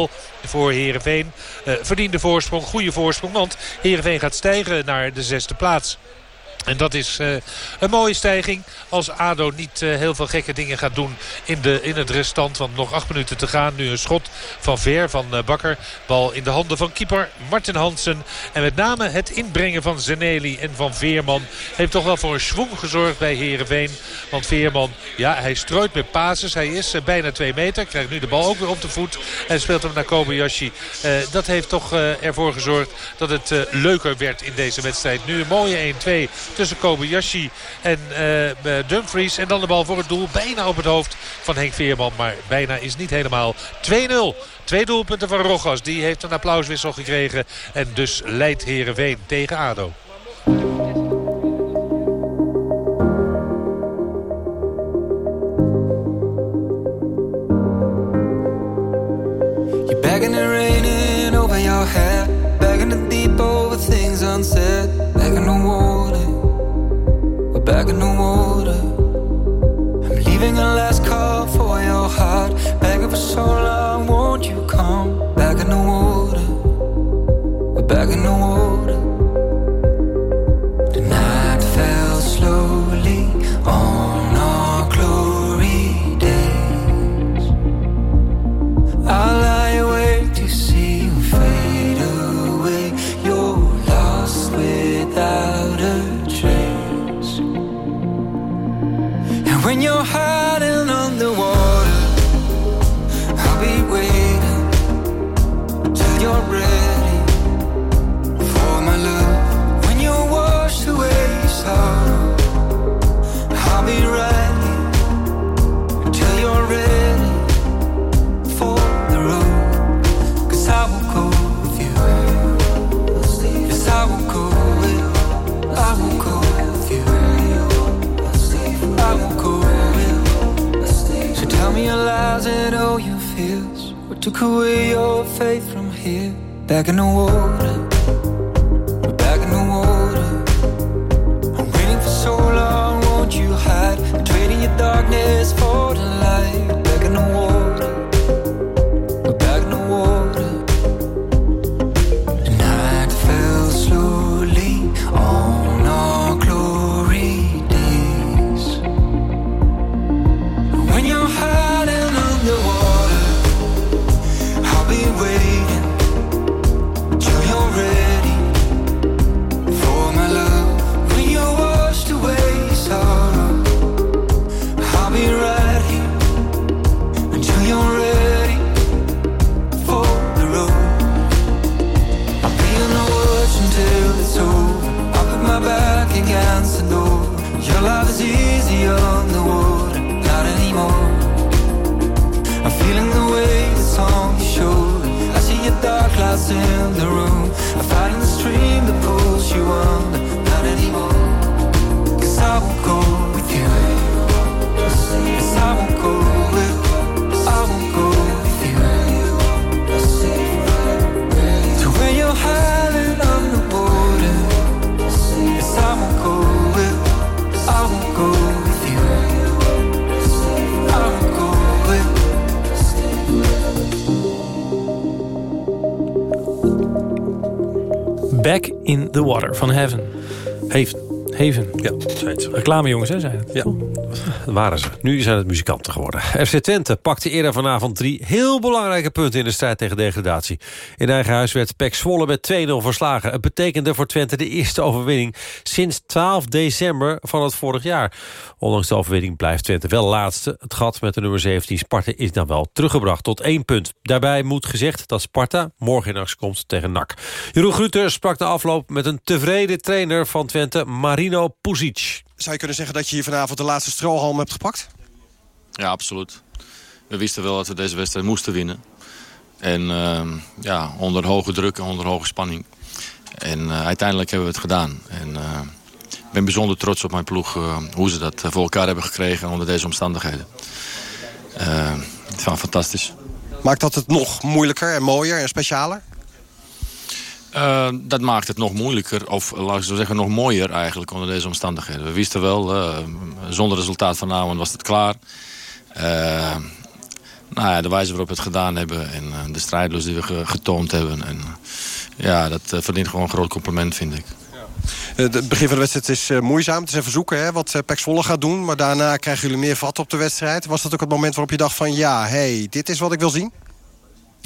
voor Heerenveen. verdiende voorsprong, goede voorsprong. Want Heerenveen gaat stijgen naar de zesde plaats. En dat is uh, een mooie stijging als ADO niet uh, heel veel gekke dingen gaat doen in, de, in het restant. Want nog acht minuten te gaan. Nu een schot van Ver van uh, Bakker. Bal in de handen van keeper Martin Hansen. En met name het inbrengen van Zeneli en van Veerman heeft toch wel voor een schwung gezorgd bij Herenveen. Want Veerman, ja, hij strooit met pases. Hij is bijna twee meter. Krijgt nu de bal ook weer op de voet. En speelt hem naar Kobayashi. dat heeft toch ervoor gezorgd dat het leuker werd in deze wedstrijd. Nu een mooie 1-2 tussen Kobayashi en uh, Dumfries. En dan de bal voor het doel. Bijna op het hoofd van Henk Veerman. Maar bijna is niet helemaal 2-0. Twee doelpunten van Rogas. Die heeft een applauswissel gekregen. En dus leidt Herenveen tegen ADO. Back in the water. I'm leaving a last call for your heart. Begging for so long, won't you come back in the water? We're back in the water. When you're hiding underwater, I'll be waiting till you're ready took away your faith from here? Back in the water. In the Water van Heaven. Heaven. Ja, zei het. Reclame jongens, hè, zei het. Ja, dat waren ze. Nu zijn het muzikanten geworden. FC Twente pakte eerder vanavond drie heel belangrijke punten... in de strijd tegen degradatie. In eigen huis werd Pek Zwolle met 2-0 verslagen. Het betekende voor Twente de eerste overwinning... sinds 12 december van het vorig jaar. Ondanks de overwinning blijft Twente wel laatste. Het gat met de nummer 17 Sparta is dan wel teruggebracht tot één punt. Daarbij moet gezegd dat Sparta morgen in actie komt tegen NAC. Jeroen Gruter sprak de afloop met een tevreden trainer van Twente... Puzic. Zou je kunnen zeggen dat je hier vanavond de laatste strohalm hebt gepakt? Ja, absoluut. We wisten wel dat we deze wedstrijd moesten winnen. En uh, ja, onder hoge druk en onder hoge spanning. En uh, uiteindelijk hebben we het gedaan. En uh, ik ben bijzonder trots op mijn ploeg. Uh, hoe ze dat voor elkaar hebben gekregen onder deze omstandigheden. het was fantastisch. Maakt dat het nog moeilijker en mooier en specialer? Uh, dat maakt het nog moeilijker, of laat ik zo zeggen, nog mooier eigenlijk onder deze omstandigheden. We wisten wel, uh, zonder resultaat vanavond was het klaar. Uh, nou ja, de wijze waarop we het gedaan hebben en de strijdlust die we getoond hebben. En, ja, dat verdient gewoon een groot compliment, vind ik. Het begin van de wedstrijd is moeizaam. Het is even zoeken hè, wat Pek Zwolle gaat doen. Maar daarna krijgen jullie meer vat op de wedstrijd. Was dat ook het moment waarop je dacht van... ja, hey, dit is wat ik wil zien?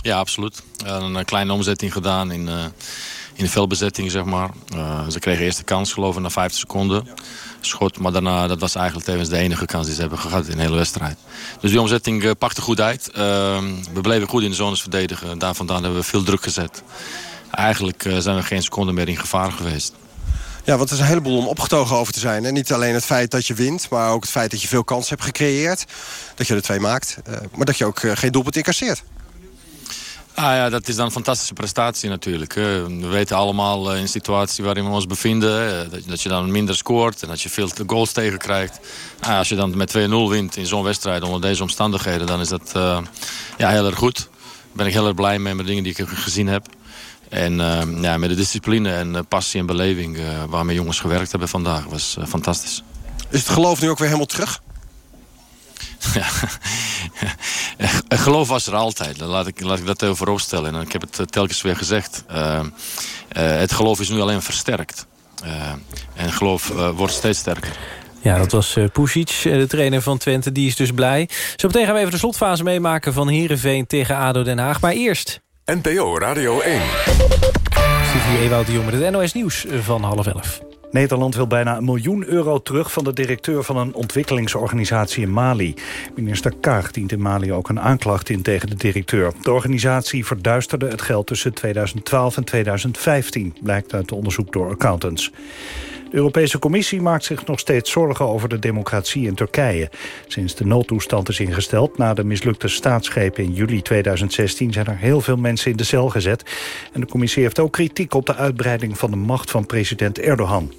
Ja, absoluut. een kleine omzetting gedaan in, uh, in de veldbezetting, zeg maar. Uh, ze kregen eerst de kans, geloof ik, na 50 seconden. Schot, maar daarna, dat was eigenlijk tevens de enige kans die ze hebben gehad in de hele wedstrijd. Dus die omzetting pakte goed uit. we bleven goed in de zones verdedigen. Daar vandaan hebben we veel druk gezet. Eigenlijk zijn we geen seconde meer in gevaar geweest. Ja, want er is een heleboel om opgetogen over te zijn. Niet alleen het feit dat je wint, maar ook het feit dat je veel kansen hebt gecreëerd. Dat je er twee maakt, maar dat je ook geen doelpunt incasseert. Ah ja, dat is dan een fantastische prestatie natuurlijk. We weten allemaal in de situatie waarin we ons bevinden... dat je dan minder scoort en dat je veel goals tegenkrijgt. Ah, als je dan met 2-0 wint in zo'n wedstrijd onder deze omstandigheden... dan is dat uh, ja, heel erg goed. Daar ben ik heel erg blij mee met de dingen die ik gezien heb. En uh, ja, met de discipline en passie en beleving waarmee jongens gewerkt hebben vandaag... was fantastisch. Is het geloof nu ook weer helemaal terug? Ja. <laughs> geloof was er altijd. Laat ik, laat ik dat even vooropstellen. En ik heb het eh, telkens weer gezegd. Uh, uh, het geloof is nu alleen versterkt. Uh, en geloof wordt steeds sterker. Ja, dat was uh, Pusic, de trainer van Twente. Die is dus blij. Zo meteen gaan we even de slotfase meemaken van Heerenveen tegen ADO Den Haag. Maar eerst... NPO Radio 1. Zit hier Ewout de Jong met het NOS Nieuws van half elf. Nederland wil bijna een miljoen euro terug van de directeur van een ontwikkelingsorganisatie in Mali. Minister Kaag dient in Mali ook een aanklacht in tegen de directeur. De organisatie verduisterde het geld tussen 2012 en 2015, blijkt uit onderzoek door accountants. De Europese Commissie maakt zich nog steeds zorgen over de democratie in Turkije. Sinds de noodtoestand is ingesteld na de mislukte staatsgreep in juli 2016... zijn er heel veel mensen in de cel gezet. En de commissie heeft ook kritiek op de uitbreiding van de macht van president Erdogan.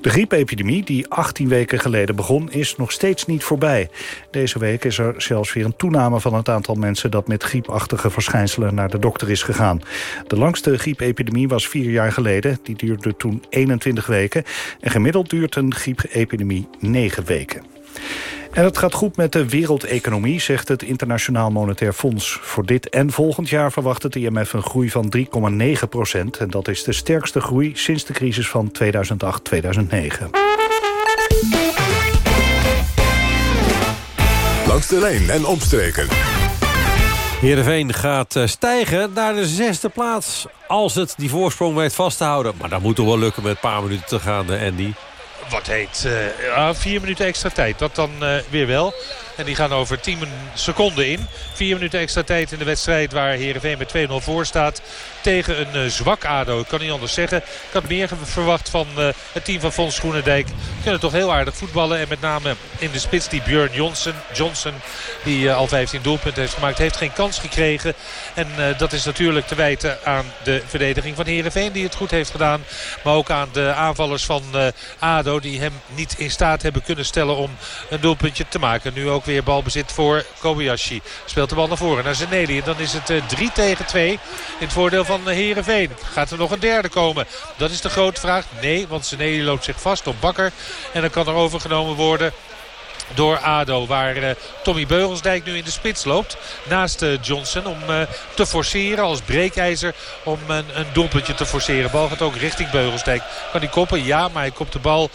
De griepepidemie, die 18 weken geleden begon, is nog steeds niet voorbij. Deze week is er zelfs weer een toename van het aantal mensen... dat met griepachtige verschijnselen naar de dokter is gegaan. De langste griepepidemie was vier jaar geleden. Die duurde toen 21 weken. En gemiddeld duurt een griepepidemie 9 weken. En het gaat goed met de wereldeconomie, zegt het Internationaal Monetair Fonds. Voor dit en volgend jaar verwacht het IMF een groei van 3,9 procent. En dat is de sterkste groei sinds de crisis van 2008-2009. Langs de lijn en omstreken. Heerenveen gaat eh, stijgen naar de zesde plaats. Als het die voorsprong weet vast te houden. Maar dat moet toch wel lukken met een paar minuten te gaan, eh, Andy wat heet, uh, vier minuten extra tijd. Dat dan uh, weer wel. En die gaan over 10 seconden in. Vier minuten extra tijd in de wedstrijd waar Heerenveen met 2-0 voor staat. Tegen een uh, zwak ADO. Ik kan niet anders zeggen. Ik had meer verwacht van uh, het team van Fons Groenendijk. Kunnen toch heel aardig voetballen. En met name in de spits die Björn Johnson. Johnson die uh, al 15 doelpunten heeft gemaakt. Heeft geen kans gekregen. En dat is natuurlijk te wijten aan de verdediging van Heerenveen. Die het goed heeft gedaan. Maar ook aan de aanvallers van ADO. Die hem niet in staat hebben kunnen stellen om een doelpuntje te maken. Nu ook weer balbezit voor Kobayashi. Speelt de bal naar voren naar Zeneli. En dan is het 3 tegen 2 in het voordeel van Herenveen. Gaat er nog een derde komen? Dat is de grote vraag. Nee, want Zeneli loopt zich vast op Bakker. En dan kan er overgenomen worden door ADO. Waar uh, Tommy Beugelsdijk nu in de spits loopt. Naast uh, Johnson om uh, te forceren als breekijzer. Om een, een te forceren. Bal gaat ook richting Beugelsdijk. Kan hij koppen? Ja, maar hij kopt de bal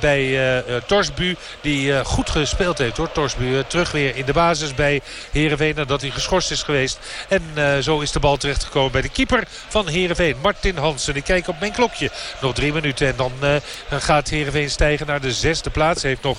bij Torsbu. Die goed gespeeld heeft hoor. Torsbu terug weer in de basis bij Heerenveen. Nadat hij geschorst is geweest. En zo is de bal terechtgekomen bij de keeper van Heerenveen. Martin Hansen. Ik kijk op mijn klokje. Nog drie minuten. En dan gaat Heerenveen stijgen naar de zesde plaats. Heeft nog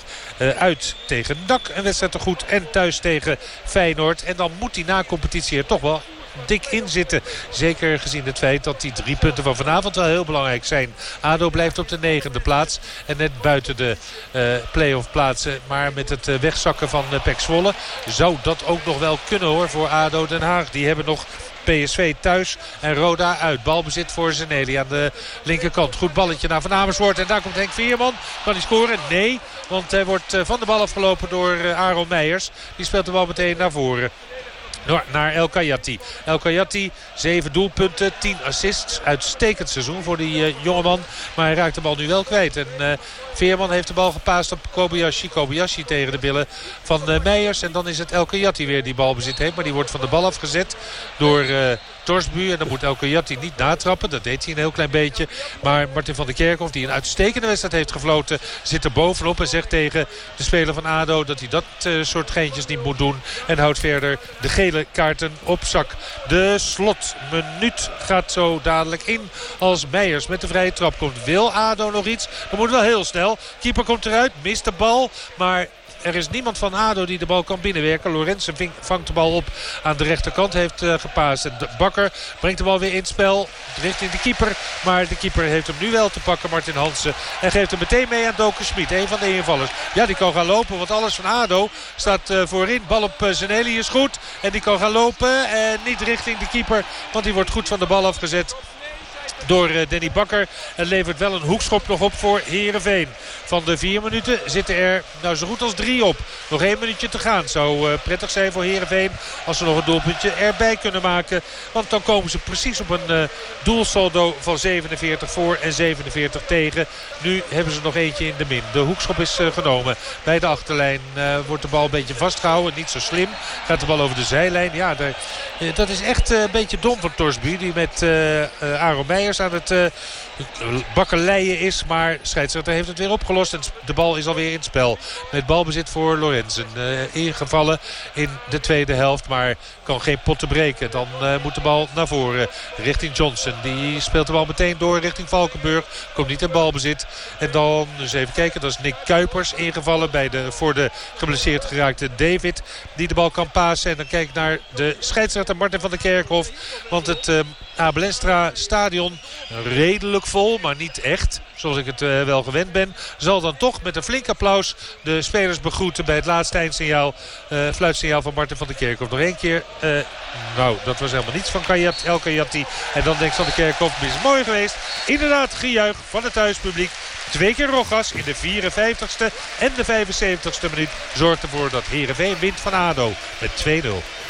uit tegen NAC. Een wedstrijd te goed. En thuis tegen Feyenoord. En dan moet die na-competitie er toch wel dik in zitten. Zeker gezien het feit dat die drie punten van vanavond wel heel belangrijk zijn. ADO blijft op de negende plaats. En net buiten de uh, play-off plaatsen. Maar met het uh, wegzakken van uh, Pek Zwolle zou dat ook nog wel kunnen hoor voor ADO Den Haag. Die hebben nog PSV thuis en Roda uit. Balbezit voor Zeneli aan de linkerkant. Goed balletje naar Van Amersfoort. En daar komt Henk Veerman. Kan hij scoren? Nee. Want hij wordt van de bal afgelopen door Aaron Meijers. Die speelt de bal meteen naar voren. Naar El Kayati. El Kayati, zeven doelpunten, tien assists. Uitstekend seizoen voor die uh, jongeman. Maar hij raakt de bal nu wel kwijt. En uh, Veerman heeft de bal gepaast op Kobayashi. Kobayashi tegen de billen van uh, Meijers. En dan is het El Kayati weer die bal bezit heeft. Maar die wordt van de bal afgezet door... Torsbu. En dan moet Elke Jatti niet natrappen. Dat deed hij een heel klein beetje. Maar Martin van der Kerkhoff, die een uitstekende wedstrijd heeft gefloten... zit er bovenop en zegt tegen de speler van ADO... dat hij dat uh, soort geintjes niet moet doen. En houdt verder de gele kaarten op zak. De slotminuut gaat zo dadelijk in als Meijers met de vrije trap komt. Wil ADO nog iets? Dan moet wel heel snel. Keeper komt eruit, mist de bal. Maar er is niemand van ADO die de bal kan binnenwerken. Lorenzen vangt de bal op aan de rechterkant. Heeft uh, gepaast. En Bakker brengt de bal weer in spel. Richting de keeper. Maar de keeper heeft hem nu wel te pakken. Martin Hansen. En geeft hem meteen mee aan Doken Smit. Een van de invallers. Ja, die kan gaan lopen. Want alles van ADO staat uh, voorin. Bal op uh, Zeneli is goed. En die kan gaan lopen. En niet richting de keeper. Want die wordt goed van de bal afgezet door Danny Bakker. En levert wel een hoekschop nog op voor Heerenveen. Van de vier minuten zitten er nou zo goed als drie op. Nog één minuutje te gaan. Zou uh, prettig zijn voor Heerenveen als ze nog een doelpuntje erbij kunnen maken. Want dan komen ze precies op een uh, doelsaldo van 47 voor en 47 tegen. Nu hebben ze nog eentje in de min. De hoekschop is genomen. Bij de achterlijn wordt de bal een beetje vastgehouden. Niet zo slim. Gaat de bal over de zijlijn. Ja, dat is echt een beetje dom van Torsby. Die met Aaron Aan het bakkeleien is. Maar scheidsrechter heeft het weer opgelost. En de bal is alweer in spel. Met balbezit voor Lorenzen. Uh, ingevallen in de tweede helft. Maar kan geen potten breken. Dan uh, moet de bal naar voren. Richting Johnson. Die speelt de bal meteen door richting Valkenburg. Komt niet in balbezit. En dan, dus even kijken. Dat is Nick Kuipers ingevallen bij de, voor de geblesseerd geraakte David. Die de bal kan pasen. En dan kijk naar de scheidsrechter Martin van der Kerkhof. Want het uh, Abelenstra stadion redelijk vol. Maar niet echt zoals ik het uh, wel gewend ben. Zal dan toch met een flink applaus de spelers begroeten bij het laatste eindsignaal. Uh, fluitsignaal van Martin van der Kerkhoff. Nog één keer. Uh, nou, dat was helemaal niets van El Kayati. En dan denkt Van der Kerkhoff, is mooi geweest. Inderdaad, gejuich van het thuispubliek. Twee keer Rogas in de 54ste en de 75ste minuut zorgt ervoor dat Heerenveen wint van ADO met 2-0.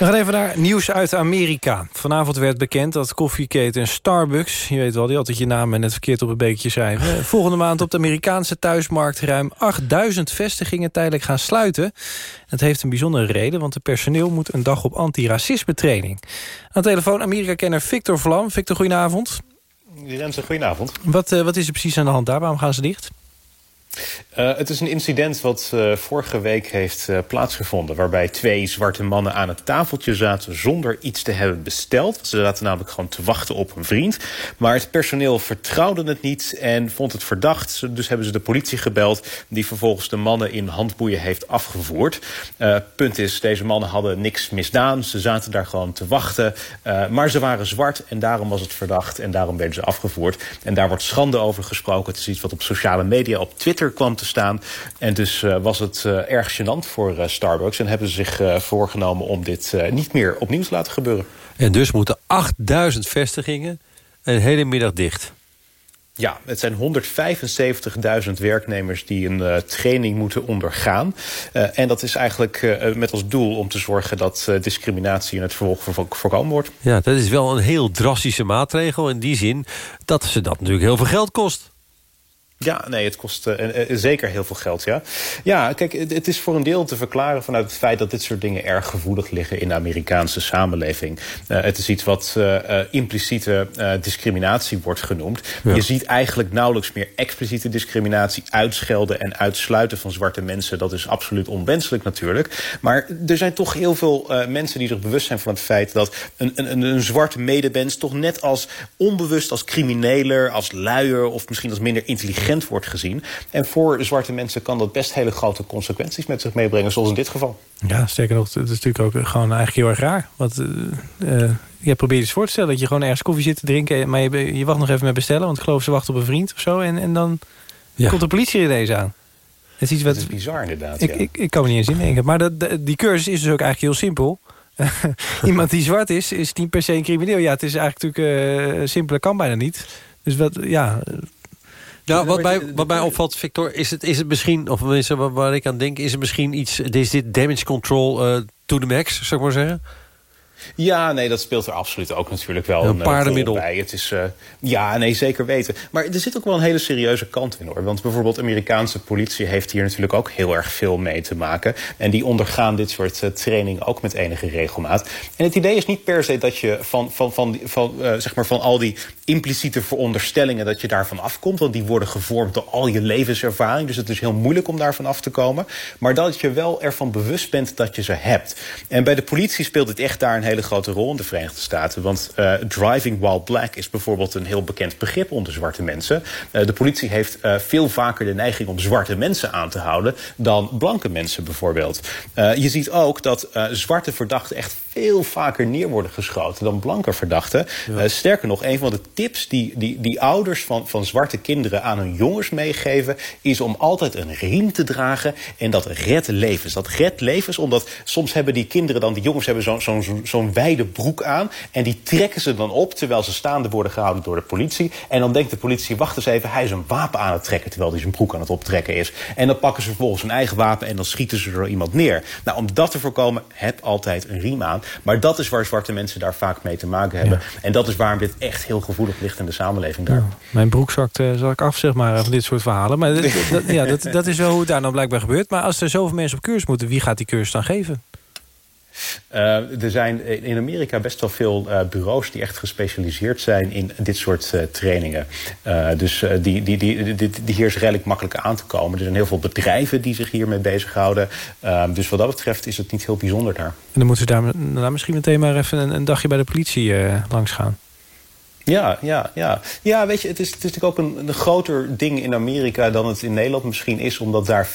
We gaan even naar nieuws uit Amerika. Vanavond werd bekend dat koffieketen Starbucks... je weet wel, die altijd je naam net verkeerd op een beekje schrijven... <laughs> volgende maand op de Amerikaanse thuismarkt... ruim 8000 vestigingen tijdelijk gaan sluiten. Dat heeft een bijzondere reden... want het personeel moet een dag op antiracisme training. Aan de telefoon Amerika-kenner Victor Vlam. Victor, goedenavond. Renze, goedenavond. Wat, uh, wat is er precies aan de hand daar? Waarom gaan ze dicht? Uh, het is een incident wat uh, vorige week heeft uh, plaatsgevonden... waarbij twee zwarte mannen aan het tafeltje zaten zonder iets te hebben besteld. Ze zaten namelijk gewoon te wachten op een vriend. Maar het personeel vertrouwde het niet en vond het verdacht. Dus hebben ze de politie gebeld... die vervolgens de mannen in handboeien heeft afgevoerd. punt is, deze mannen hadden niks misdaan. Ze zaten daar gewoon te wachten. maar ze waren zwart en daarom was het verdacht. En daarom werden ze afgevoerd. En daar wordt schande over gesproken. Het is iets wat op sociale media, op Twitter kwam te staan. En dus uh, was het uh, erg gênant voor uh, Starbucks. En hebben ze zich voorgenomen om dit niet meer opnieuw te laten gebeuren. En dus moeten 8000 vestigingen een hele middag dicht. Ja, het zijn 175.000 werknemers die een uh, training moeten ondergaan. Uh, en dat is eigenlijk uh, met als doel om te zorgen dat discriminatie in het vervolg voorkomen wordt. Ja, dat is wel een heel drastische maatregel in die zin dat ze dat natuurlijk heel veel geld kost. Ja, nee, het kost uh, zeker heel veel geld, ja. Ja, kijk, het, het, is voor een deel te verklaren vanuit het feit... dat dit soort dingen erg gevoelig liggen in de Amerikaanse samenleving. Uh, het is iets wat uh, impliciete discriminatie wordt genoemd. Ja. Je ziet eigenlijk nauwelijks meer expliciete discriminatie... uitschelden en uitsluiten van zwarte mensen. Dat is absoluut onwenselijk natuurlijk. Maar er zijn toch heel veel mensen die zich bewust zijn van het feit... dat een, een, een zwarte medemens toch net als onbewust als crimineler... als luier of misschien als minder intelligent wordt gezien. En voor zwarte mensen kan dat best hele grote consequenties met zich meebrengen, zoals in dit geval. Ja, sterker nog, het is natuurlijk ook gewoon eigenlijk heel erg raar. Want uh, uh, je probeert eens voor te stellen dat je gewoon ergens koffie zit te drinken... maar je, je wacht nog even met bestellen, want ik geloof ze wachten op een vriend of zo... en, en dan ja. komt de politie ineens aan. Het is, iets wat, dat is bizar inderdaad, ik, ja. ik, ik, kan me niet eens indenken. Maar dat, die cursus is dus ook eigenlijk heel simpel. <laughs> Iemand die zwart is, is niet per se een crimineel. Ja, het is eigenlijk natuurlijk... Uh, simpeler kan bijna niet. Dus wat, ja... Nou, wat mij, wat mij opvalt, Victor, is het, is het misschien, of waar, waar ik aan denk, is het misschien iets, is dit damage control uh, to the max, zou ik maar zeggen? Ja, nee, dat speelt er absoluut ook natuurlijk wel Een een, eh, paardenmiddel. bij. Het is, eh, ja, nee, zeker weten. Maar er zit ook wel een hele serieuze kant in hoor. Want bijvoorbeeld Amerikaanse politie heeft hier natuurlijk ook heel erg veel mee te maken. En die ondergaan dit soort uh, training ook met enige regelmaat. En het idee is niet per se dat je van, van, van, van, uh, zeg maar van al die impliciete veronderstellingen dat je daarvan afkomt. Want die worden gevormd door al je levenservaring. Dus het is heel moeilijk om daarvan af te komen. Maar dat je wel ervan bewust bent dat je ze hebt. En bij de politie speelt het echt daar een hele grote rol in de Verenigde Staten. Want uh, driving while black is bijvoorbeeld een heel bekend begrip onder zwarte mensen. Uh, de politie heeft uh, veel vaker de neiging om zwarte mensen aan te houden dan blanke mensen bijvoorbeeld. Je ziet ook dat zwarte verdachten echt veel vaker neer worden geschoten dan blanke verdachten. Ja. Sterker nog, een van de tips die, die, die ouders van, van zwarte kinderen aan hun jongens meegeven... is om altijd een riem te dragen en dat redt levens. Dat redt levens omdat soms hebben die kinderen dan... die jongens hebben zo'n zo, zo, zo'n wijde broek aan... en die trekken ze dan op terwijl ze staande worden gehouden door de politie. En dan denkt de politie, wacht eens even, hij is een wapen aan het trekken... terwijl hij zijn broek aan het optrekken is. En dan pakken ze vervolgens hun eigen wapen en dan schieten ze er iemand neer. Nou, om dat te voorkomen, heb altijd een riem aan. Maar dat is waar zwarte mensen daar vaak mee te maken hebben. Ja. En dat is waarom dit echt heel gevoelig ligt in de samenleving daar. Ja, mijn broek zakt, uh, ik af, zeg maar, van dit soort verhalen. Maar dat, dat, ja, dat, dat is wel hoe het daar nou blijkbaar gebeurt. Maar als er zoveel mensen op cursus moeten, wie gaat die cursus dan geven? Uh, er zijn in Amerika best wel veel uh, bureaus die echt gespecialiseerd zijn in dit soort uh, trainingen. dus die, die, die, die, hier is redelijk makkelijk aan te komen. Er zijn heel veel bedrijven die zich hiermee bezighouden. dus wat dat betreft is het niet heel bijzonder daar. En dan moeten ze daar misschien meteen maar even een, een dagje bij de politie langs gaan. Ja, ja, ja. ja, weet je, het is, het is natuurlijk ook een, een groter ding in Amerika dan het in Nederland misschien is, omdat daar 14%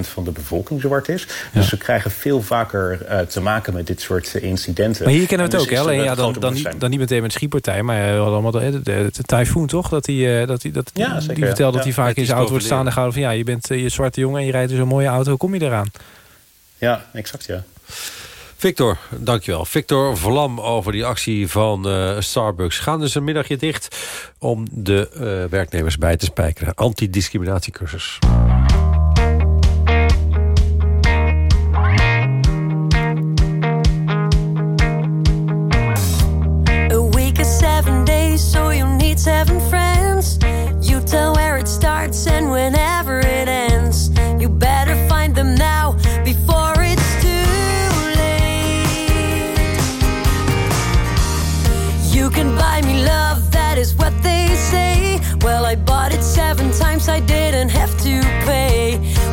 van de bevolking zwart is. Ja. Dus ze krijgen veel vaker uh, te maken met dit soort uh, incidenten. Maar hier kennen we het dus ook, hè? Alleen ja, dan, dan, niet, dan niet meteen met schietpartij, maar uh, allemaal de, de, de, de tyfoon toch? Dat die, dat die, dat, ja, zeker, die vertelde ja. dat hij vaak in zijn auto wordt staande gehouden van ja, je bent je zwarte jongen en je rijdt dus een mooie auto, hoe kom je eraan? Ja, exact, ja. Victor, dankjewel. Victor Vlam over die actie van uh, Starbucks. Gaan dus een middagje dicht om de uh, werknemers bij te spijkeren. Antidiscriminatiecursus.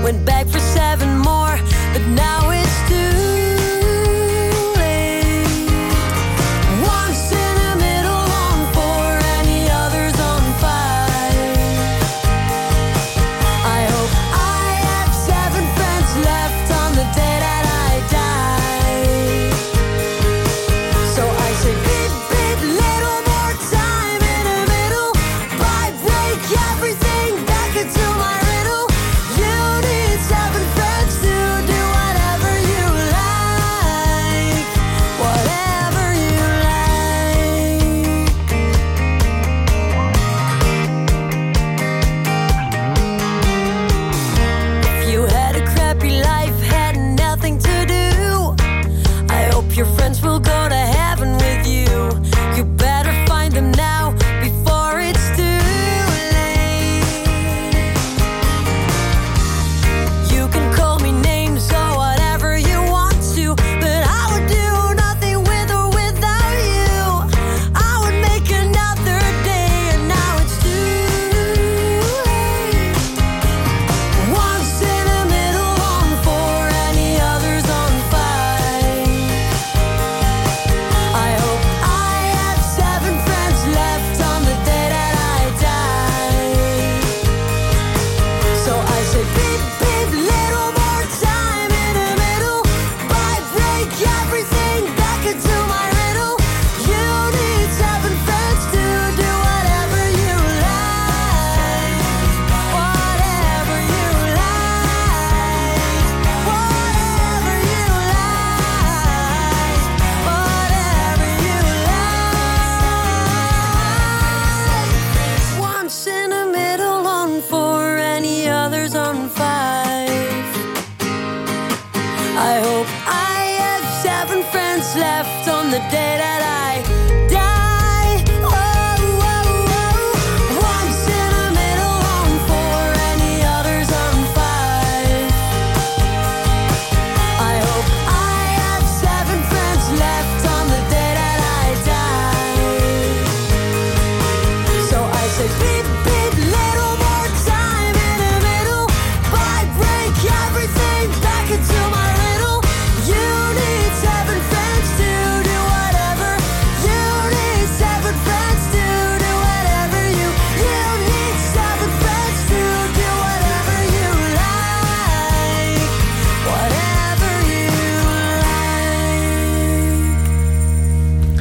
Went back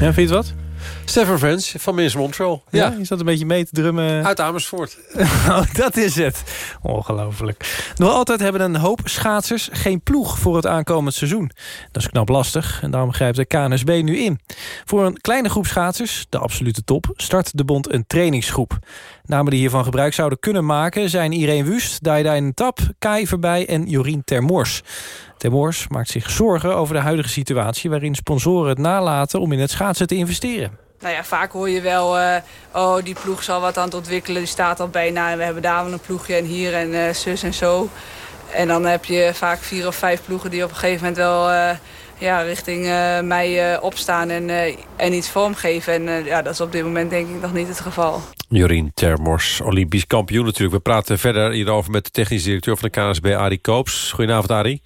Ja, vind je het wat? Seven Friends van Miss Montreal. Ja, je zat een beetje mee te drummen. Uit Amersfoort. <laughs> Oh, dat is het. Ongelooflijk. Nog altijd hebben een hoop schaatsers geen ploeg voor het aankomend seizoen. Dat is knap lastig en daarom grijpt de KNSB nu in. Voor een kleine groep schaatsers, de absolute top, start de bond een trainingsgroep. Namen die hiervan gebruik zouden kunnen maken zijn Irene Wust, Daidijn Tap, Kai Verbij en Jorien Termors. Termors maakt zich zorgen over de huidige situatie... waarin sponsoren het nalaten om in het schaatsen te investeren. Nou ja, vaak hoor je wel, eh, oh die ploeg zal wat aan het ontwikkelen, die staat al bijna en we hebben daar wel een ploegje en hier en eh, zus en zo. En dan heb je vaak vier of vijf ploegen die op een gegeven moment wel eh, ja, richting eh, mij eh, opstaan en, eh, en iets vormgeven. En eh, ja, dat is op dit moment denk ik nog niet het geval. Jorien Termors, Olympisch kampioen natuurlijk. We praten verder hierover met de technisch directeur van de KNSB, Arie Koops. Goedenavond, Arie.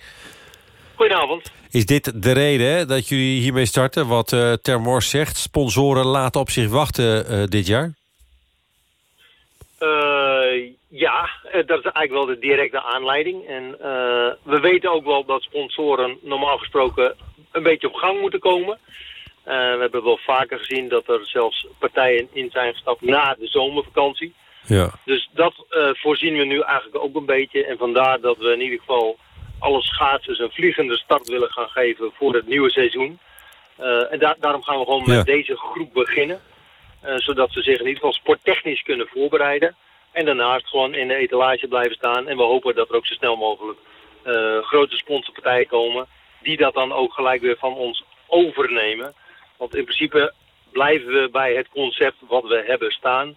Goedenavond. Is dit de reden dat jullie hiermee starten? Wat eh Termors zegt, sponsoren laten op zich wachten eh, dit jaar? Eh, ja, dat is eigenlijk wel de directe aanleiding. En we weten ook wel dat sponsoren normaal gesproken een beetje op gang moeten komen. We hebben wel vaker gezien dat er zelfs partijen in zijn gestapt na de zomervakantie. Ja. Dus dat voorzien we nu eigenlijk ook een beetje. En vandaar dat we in ieder geval alle schaatsers een vliegende start willen gaan geven voor het nieuwe seizoen. Eh, en da- daarom gaan we gewoon met deze groep beginnen. Eh, zodat ze zich in ieder geval sporttechnisch kunnen voorbereiden. En daarnaast gewoon in de etalage blijven staan. En we hopen dat er ook zo snel mogelijk eh, grote sponsorpartijen komen. Die dat dan ook gelijk weer van ons overnemen. Want in principe blijven we bij het concept wat we hebben staan.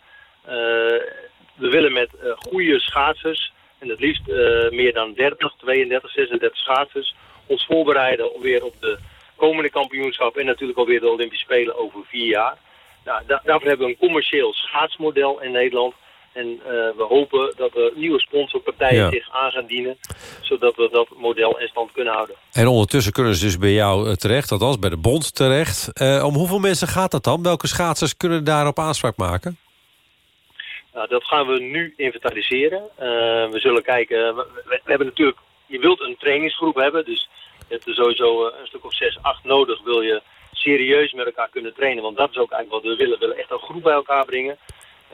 We willen met goede schaatsers, en het liefst eh, meer dan 30, 32, 36 schaatsers, ons voorbereiden weer op de komende kampioenschap en natuurlijk alweer de Olympische Spelen over vier jaar. Nou, da- daarvoor hebben we een commercieel schaatsmodel in Nederland. En eh, we hopen dat er nieuwe sponsorpartijen Ja. zich aan gaan dienen, zodat we dat model in stand kunnen houden. En ondertussen kunnen ze dus bij jou eh, terecht, althans bij de bond terecht. Om hoeveel mensen gaat dat dan? Welke schaatsers kunnen daarop aanspraak maken? Nou, dat gaan we nu inventariseren. Eh, we zullen kijken. We, hebben natuurlijk. Je wilt een trainingsgroep hebben. Dus je hebt er sowieso eh, een stuk of zes, acht nodig. Wil je serieus met elkaar kunnen trainen. Want dat is ook eigenlijk wat we willen. We willen echt een groep bij elkaar brengen.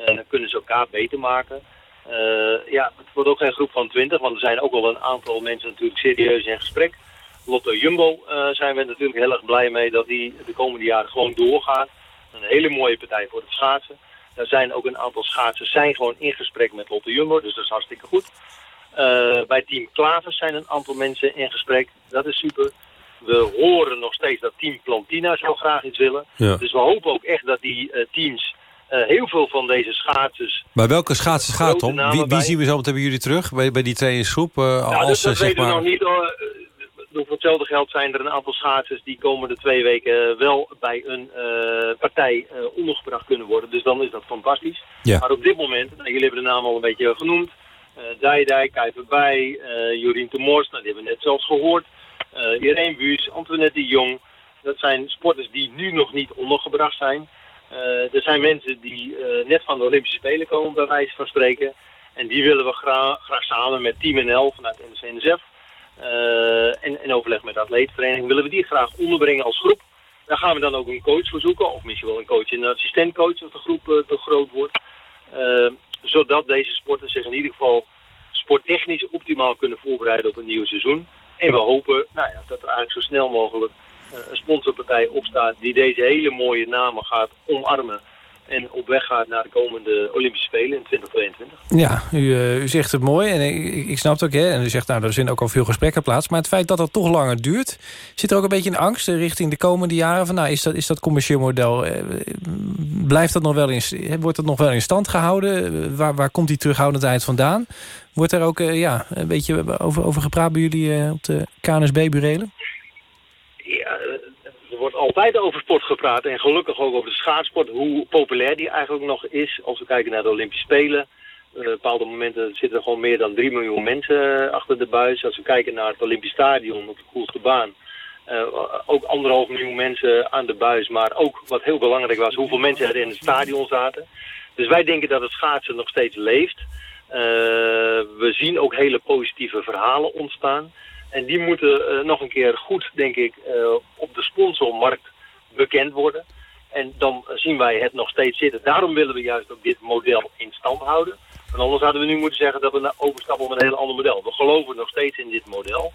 En dan kunnen ze elkaar beter maken. Eh, ja, het wordt ook geen groep van 20. Want er zijn ook wel een aantal mensen natuurlijk serieus in gesprek. Lotto Jumbo eh, zijn we natuurlijk heel erg blij mee dat die de komende jaren gewoon doorgaan. Een hele mooie partij voor het schaatsen. Er zijn ook een aantal schaatsers zijn gewoon in gesprek met Lotte Jumbo, dus dat is hartstikke goed. Eh, bij Team Klavers zijn een aantal mensen in gesprek, dat is super. We horen nog steeds dat Team Plantina zou graag iets willen. Ja. Dus we hopen ook echt dat die eh, teams eh, heel veel van deze schaatsers... Bij welke schaatsers gaat het om? Wie, wie zien we zo meteen bij jullie terug? Bij, bij die trainingsgroep? eh, Nou, als dus dat zeg weten we maar... nog niet. Eh, Voor hetzelfde geld zijn er een aantal schaatsers die komende twee weken wel bij een eh, partij eh, ondergebracht kunnen worden. Dus dan is dat fantastisch. Ja. Maar op dit moment, nou, jullie hebben de naam al een beetje genoemd. eh Daidai, Kai Verbij, eh Jorien Temors, nou, die hebben we net zelfs gehoord. eh Irene Buus, Antoinette de Jong. Dat zijn sporters die nu nog niet ondergebracht zijn. Eh, er zijn mensen die eh, net van de Olympische Spelen komen, bij wijze van spreken. En die willen we graag, graag samen met Team NL vanuit NSNSF eh, en overleg met de atleetvereniging willen we die graag onderbrengen als groep. Daar gaan we dan ook een coach voor zoeken, of misschien wel een coach en een assistentcoach als de groep eh, te groot wordt. Eh, zodat deze sporters zich in ieder geval sporttechnisch optimaal kunnen voorbereiden op een nieuw seizoen. En we hopen nou ja, dat er eigenlijk zo snel mogelijk een sponsorpartij opstaat die deze hele mooie namen gaat omarmen. En op weg gaat naar de komende Olympische Spelen in 2022. Ja, u, eh, u zegt het mooi en ik, ik snap het ook. Hè? En u zegt, nou, er zijn ook al veel gesprekken plaats. Maar het feit dat het toch langer duurt... zit er ook een beetje een angst richting de komende jaren? Van, nou, is dat, is dat commercieel model... eh, blijft dat nog wel in, wordt dat nog wel in stand gehouden? Eh, Waar, waar komt die terughoudendheid vandaan? Wordt er ook eh, ja, een beetje over, over gepraat bij jullie eh, op de KNSB-burelen? Ja, eh, wordt altijd over sport gepraat en gelukkig ook over de schaatsport, hoe populair die eigenlijk nog is. Als we kijken naar de Olympische Spelen, eh, op bepaalde momenten zitten er gewoon meer dan 3 miljoen mensen eh, achter de buis. Als we kijken naar het Olympisch Stadion op de koelste baan, eh, ook anderhalf miljoen mensen aan de buis. Maar ook wat heel belangrijk was, hoeveel mensen er in het stadion zaten. Dus wij denken dat het schaatsen nog steeds leeft. Eh, we zien ook hele positieve verhalen ontstaan. En die moeten eh, nog een keer goed, denk ik, eh, op de sponsormarkt bekend worden. En dan zien wij het nog steeds zitten. Daarom willen we juist ook dit model in stand houden. Want anders hadden we nu moeten zeggen dat we overstappen op een heel ander model. We geloven nog steeds in dit model.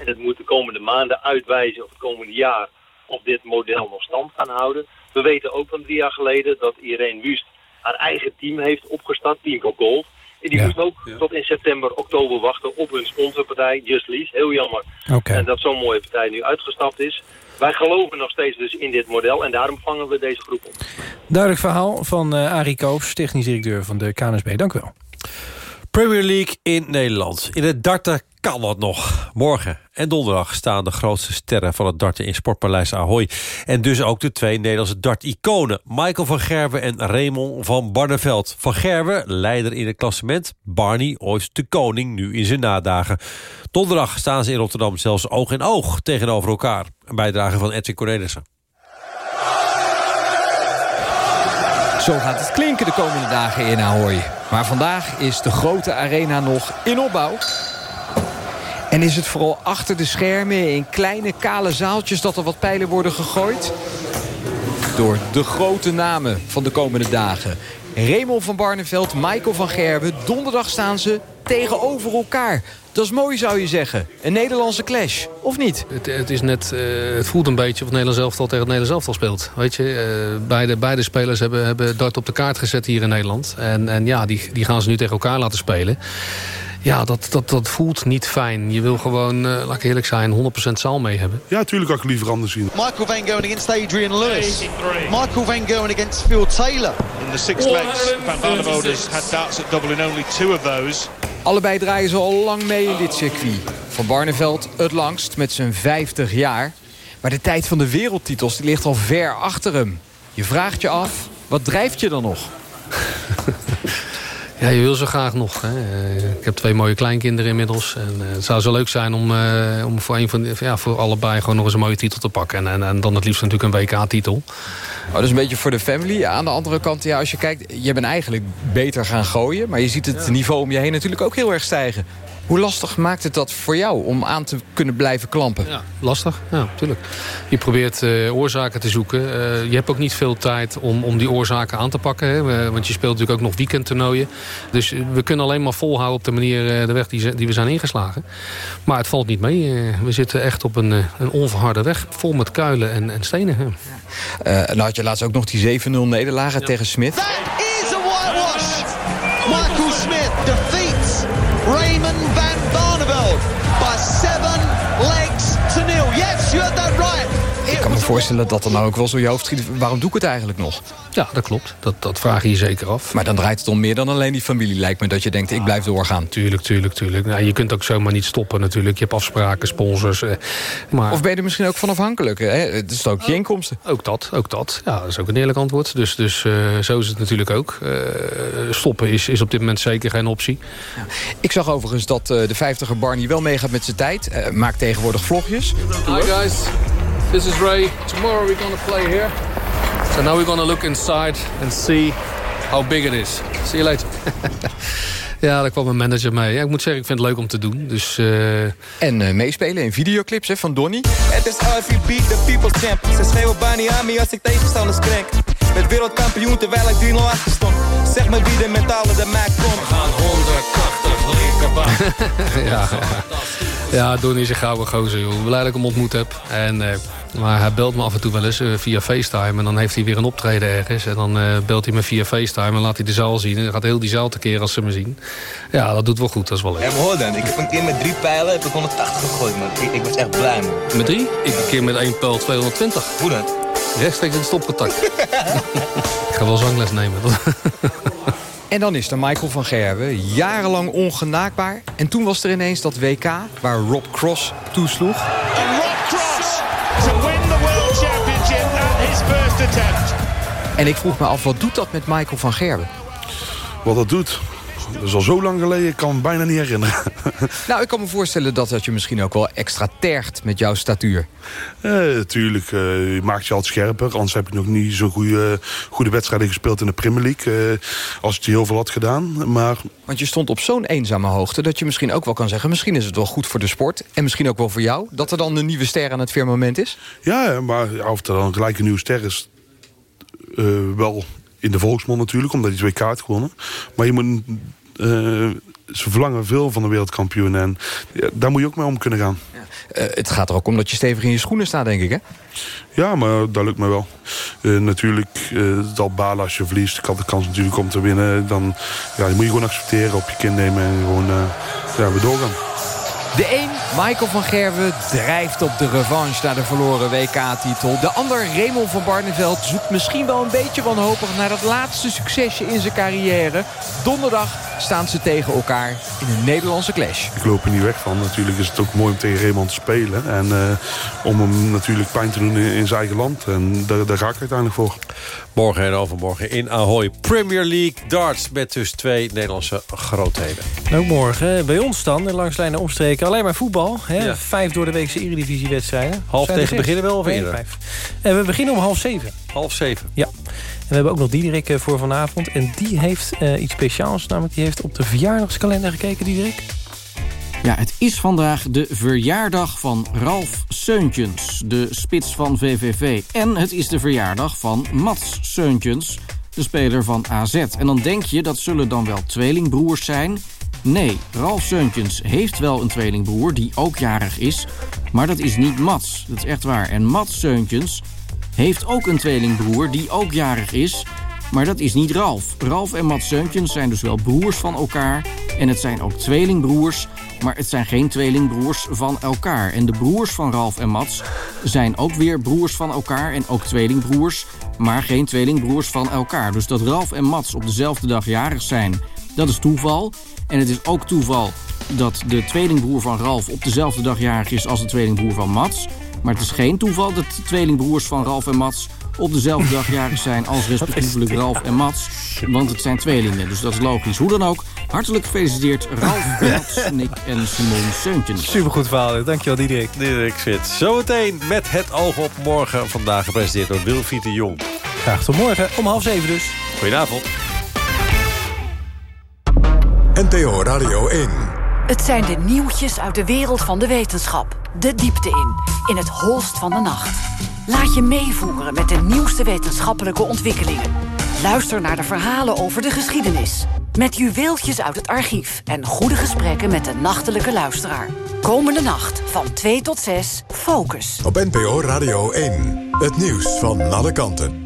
En het moet de komende maanden uitwijzen of het komende jaar of dit model nog stand gaan houden. We weten ook van drie jaar geleden dat Irene Wust haar eigen team heeft opgestart, Team Gold. En die moest ook tot in september, oktober wachten op hun sponsorpartij, Just Lease. Heel jammer en dat zo'n mooie partij nu uitgestapt is. Wij geloven nog steeds dus in dit model en daarom vangen we deze groep op. Duidelijk verhaal van eh Arie Koops, technisch directeur van de KNSB. Dank u wel. Premier League in Nederland. In het darten kan dat nog. Morgen en donderdag staan de grootste sterren van het darten in Sportpaleis Ahoy. En dus ook de twee Nederlandse dart-iconen. Michael van Gerwen en Raymond van Barneveld. Van Gerwen, leider in het klassement. Barney, ooit de koning, nu in zijn nadagen. Donderdag staan ze in Rotterdam zelfs oog in oog tegenover elkaar. Een bijdrage van Edwin Cornelissen. Zo gaat het klinken de komende dagen in Ahoy. Maar vandaag is de grote arena nog in opbouw. En is het vooral achter de schermen in kleine kale zaaltjes dat er wat pijlen worden gegooid? Door de grote namen van de komende dagen. Raymond van Barneveld, Michael van Gerwen. Donderdag staan ze tegenover elkaar. Dat is mooi zou je zeggen. Een Nederlandse clash, of niet? Het, het, is net, eh, het voelt een beetje of het Nederlands elftal tegen het Nederlands elftal speelt. Weet je, eh, beide, beide spelers hebben, hebben dart op de kaart gezet hier in Nederland. En, en ja, die, die gaan ze nu tegen elkaar laten spelen. Ja, dat, dat, dat voelt niet fijn. Je wil gewoon, eh, laat ik eerlijk zijn, 100% zaal mee hebben. Ja, natuurlijk had ik liever anders zien. Michael Van Gerwen against Adrian Lewis. Michael Van Gerwen against Phil Taylor. In the six legs, Van Barneveld has had darts at double in only two of those. Allebei draaien ze al lang mee in dit circuit. Van Barneveld het langst met zijn 50 jaar. Maar de tijd van de wereldtitels die ligt al ver achter hem. Je vraagt je af, wat drijft je dan nog? <laughs> Ja, je wil zo graag nog. Hè. Ik heb twee mooie kleinkinderen inmiddels. En eh, het zou zo leuk zijn om, eh, om voor, een van, ja, voor allebei gewoon nog eens een mooie titel te pakken. En, en, en dan het liefst natuurlijk een WK-titel. Oh, dus een beetje voor de family. Aan de andere kant, ja, als je kijkt, je bent eigenlijk beter gaan gooien. Maar je ziet het niveau om je heen natuurlijk ook heel erg stijgen. Hoe lastig maakt het dat voor jou om aan te kunnen blijven klampen? Ja, lastig. Ja, natuurlijk. Je probeert eh, oorzaken te zoeken. Eh, je hebt ook niet veel tijd om, om die oorzaken aan te pakken. Hè? Want je speelt natuurlijk ook nog weekendtoernooien. Dus eh, we kunnen alleen maar volhouden op de manier eh, de weg die, ze- die we zijn ingeslagen. Maar het valt niet mee. Eh, we zitten echt op een, een onverharde weg. Vol met kuilen en, en stenen. hè. Eh, nou had je laatst ook nog die 7-0 nederlagen tegen Smith. Voorstellen dat er nou ook wel zo je hoofd schiet. Waarom doe ik het eigenlijk nog? Ja, dat klopt. Dat, dat vraag je je zeker af. Maar dan draait het om meer dan alleen die familie, lijkt me. Dat je denkt, ik blijf doorgaan. Tuurlijk, tuurlijk, tuurlijk. Nou, je kunt ook zomaar niet stoppen natuurlijk. Je hebt afspraken, sponsors. eh, maar... Of ben je er misschien ook van afhankelijk? Hè? Het is ook je inkomsten. Ook dat, ook dat. Ja, dat is ook een eerlijk antwoord. Dus, dus eh, zo is het natuurlijk ook. Eh, stoppen is, is op dit moment zeker geen optie. Ik zag overigens dat eh, de 50er Barney wel meegaat met zijn tijd. Maakt tegenwoordig vlogjes. Hi guys, this is Ray. Tomorrow we're gonna play here. So now we're gonna look inside and see how big it is. See you later. <laughs> ja, daar kwam mijn manager mee. Ja, ik moet zeggen, ik vind het leuk om te doen. Dus, eh, En eh, meespelen in videoclips hè, van Donny. Het is RVB, de people's champ. Ze schreeuwen bijna aan me als ik tegenstanders krenk. Met wereldkampioen terwijl ik 3-0 achter stond. Zeg me wie de mentale de maak komt. We gaan 180 linkerbaan. <laughs> ja, Ja, Donnie is een gouden gozer, joh. Blij dat ik hem ontmoet heb. En, eh, maar hij belt me af en toe wel eens eh, via FaceTime. En dan heeft hij weer een optreden ergens. En dan eh, belt hij me via FaceTime en laat hij de zaal zien. En dan gaat heel die zaal tekeer als ze me zien. Ja, dat doet wel goed, dat is wel leuk. Ja, maar hoor dan. Ik heb een keer met drie pijlen heb ik 180 gegooid, man. Ik, ik was echt blij, man. Met drie? Ik een keer met één pijl 220. Hoe dan? Rechtstreeks in het stopcontact. <laughs> ik ga wel zangles nemen. <laughs> En dan is er Michael van Gerwen, jarenlang ongenaakbaar. En toen was er ineens dat WK waar Rob Cross toesloeg. Rob Cross to win the World Championship at his first attempt. En ik vroeg me af, wat doet dat met Michael van Gerwen? Wat dat doet? Dat is al zo lang geleden, ik kan me bijna niet herinneren. <laughs> Nou, ik kan me voorstellen dat dat je misschien ook wel extra tergt met jouw statuur. Eh, tuurlijk, eh, je maakt je altijd scherper. Anders heb je nog niet zo'n goede, goede wedstrijden gespeeld in de Premier League. eh, als je heel veel had gedaan. Maar Want je stond op zo'n eenzame hoogte dat je misschien ook wel kan zeggen... misschien is het wel goed voor de sport en misschien ook wel voor jou... dat er dan een nieuwe ster aan het firmament is? ja, maar of er dan gelijk een nieuwe ster is... wel in de volksmond natuurlijk, omdat hij twee kaart gewonnen. Maar je moet... eh, ze verlangen veel van de wereldkampioen. En daar moet je ook mee om kunnen gaan. Eh, het gaat er ook om dat je stevig in je schoenen staat, denk ik, hè? Ja, maar dat lukt me wel. Eh, natuurlijk, uh, het zal balen als je verliest. Ik had de kans natuurlijk om te winnen. Dan ja, die moet je gewoon accepteren, op je kin nemen en gewoon ja, weer doorgaan. De een, Michael van Gerwen, drijft op de revanche naar de verloren WK-titel. De ander, Raymond van Barneveld, zoekt misschien wel een beetje wanhopig... naar dat laatste succesje in zijn carrière. Donderdag staan ze tegen elkaar in een Nederlandse clash. Ik loop er niet weg van. Natuurlijk is het ook mooi om tegen Raymond te spelen. En eh, om hem natuurlijk pijn te doen in, zijn eigen land. En daar, daar ga ik uiteindelijk voor. Morgen en overmorgen in Ahoy. Premier League darts met dus twee Nederlandse grootheden. En ook morgen bij ons dan, langs lijnen omstreken. Alleen maar voetbal. Hè? Ja. Vijf door de weekse eredivisiewedstrijden. Half Zijn tegen beginnen wel of eerder? vijf. En we beginnen om half zeven. Half zeven. Ja. En we hebben ook nog Diederik eh, voor vanavond. En die heeft eh, iets speciaals. Namelijk die heeft op de verjaardagskalender gekeken, Diederik. Ja, het is vandaag de verjaardag van Ralf Seuntjens, de spits van VVV. En het is de verjaardag van Mats Seuntjens, de speler van AZ. En dan denk je, dat zullen dan wel tweelingbroers zijn? Nee, Ralf Seuntjens heeft wel een tweelingbroer die ook jarig is. Maar dat is niet Mats, dat is echt waar. En Mats Seuntjens heeft ook een tweelingbroer die ook jarig is... Maar dat is niet Ralf. Ralf en Mats Seuntjens zijn dus wel broers van elkaar. En het zijn ook tweelingbroers. Maar het zijn geen tweelingbroers van elkaar. En de broers van Ralf en Mats zijn ook weer broers van elkaar. En ook tweelingbroers. Maar geen tweelingbroers van elkaar. Dus dat Ralf en Mats op dezelfde dag jarig zijn, dat is toeval. En het is ook toeval dat de tweelingbroer van Ralf op dezelfde dag jarig is als de tweelingbroer van Mats. Maar het is geen toeval dat de tweelingbroers van Ralf en Mats op dezelfde dag jarig zijn als respectievelijk Ralf en Mats. Want het zijn tweelingen, dus dat is logisch. Hoe dan ook, hartelijk gefeliciteerd Ralf, Mats, Nick en Simon Seuntjens. Supergoed verhaal, dankjewel Diederik. Diederik zit zometeen met het oog op morgen. Vandaag gepresenteerd door Wilfried de Jong. Graag tot morgen, om half zeven dus. Goedenavond. NTO Radio 1. Het zijn de nieuwtjes uit de wereld van de wetenschap. De diepte in, in het holst van de nacht. Laat je meevoeren met de nieuwste wetenschappelijke ontwikkelingen. Luister naar de verhalen over de geschiedenis. Met juweeltjes uit het archief en goede gesprekken met de nachtelijke luisteraar. Komende nacht van 2 tot 6, Focus. Op NPO Radio 1. Het nieuws van alle kanten.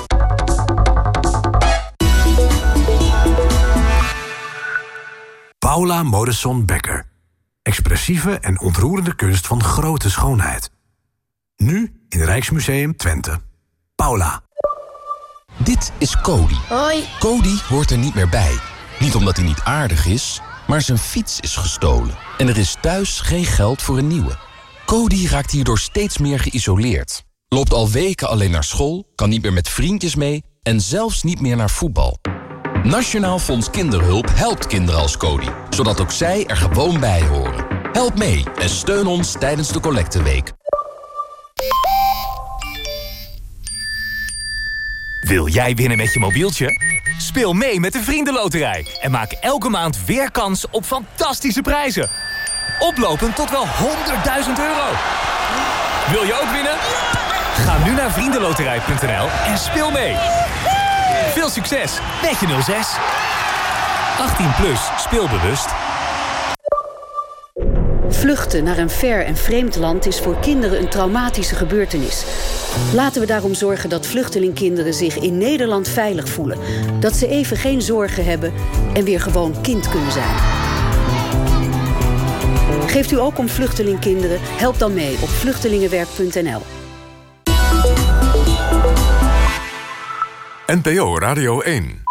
Paula Modesson Becker. Expressieve en ontroerende kunst van grote schoonheid. Nu in Rijksmuseum Twente. Paula. Dit is Cody. Hoi. Cody hoort er niet meer bij. Niet omdat hij niet aardig is, maar zijn fiets is gestolen. En er is thuis geen geld voor een nieuwe. Cody raakt hierdoor steeds meer geïsoleerd. Loopt al weken alleen naar school, kan niet meer met vriendjes mee... en zelfs niet meer naar voetbal. Nationaal Fonds Kinderhulp helpt kinderen als Cody, zodat ook zij er gewoon bij horen. Help mee en steun ons tijdens de collecteweek. Wil jij winnen met je mobieltje? Speel mee met de Vriendenloterij en maak elke maand weer kans op fantastische prijzen. Oplopend tot wel 100.000 euro. Wil je ook winnen? Ga nu naar vriendenloterij.nl en speel mee. Veel succes met je 06. 18 plus, speelbewust. Vluchten naar een ver en vreemd land is voor kinderen een traumatische gebeurtenis. Laten we daarom zorgen dat vluchtelingkinderen zich in Nederland veilig voelen. Dat ze even geen zorgen hebben en weer gewoon kind kunnen zijn. Geeft u ook om vluchtelingkinderen? Help dan mee op vluchtelingenwerk.nl. NPO Radio 1.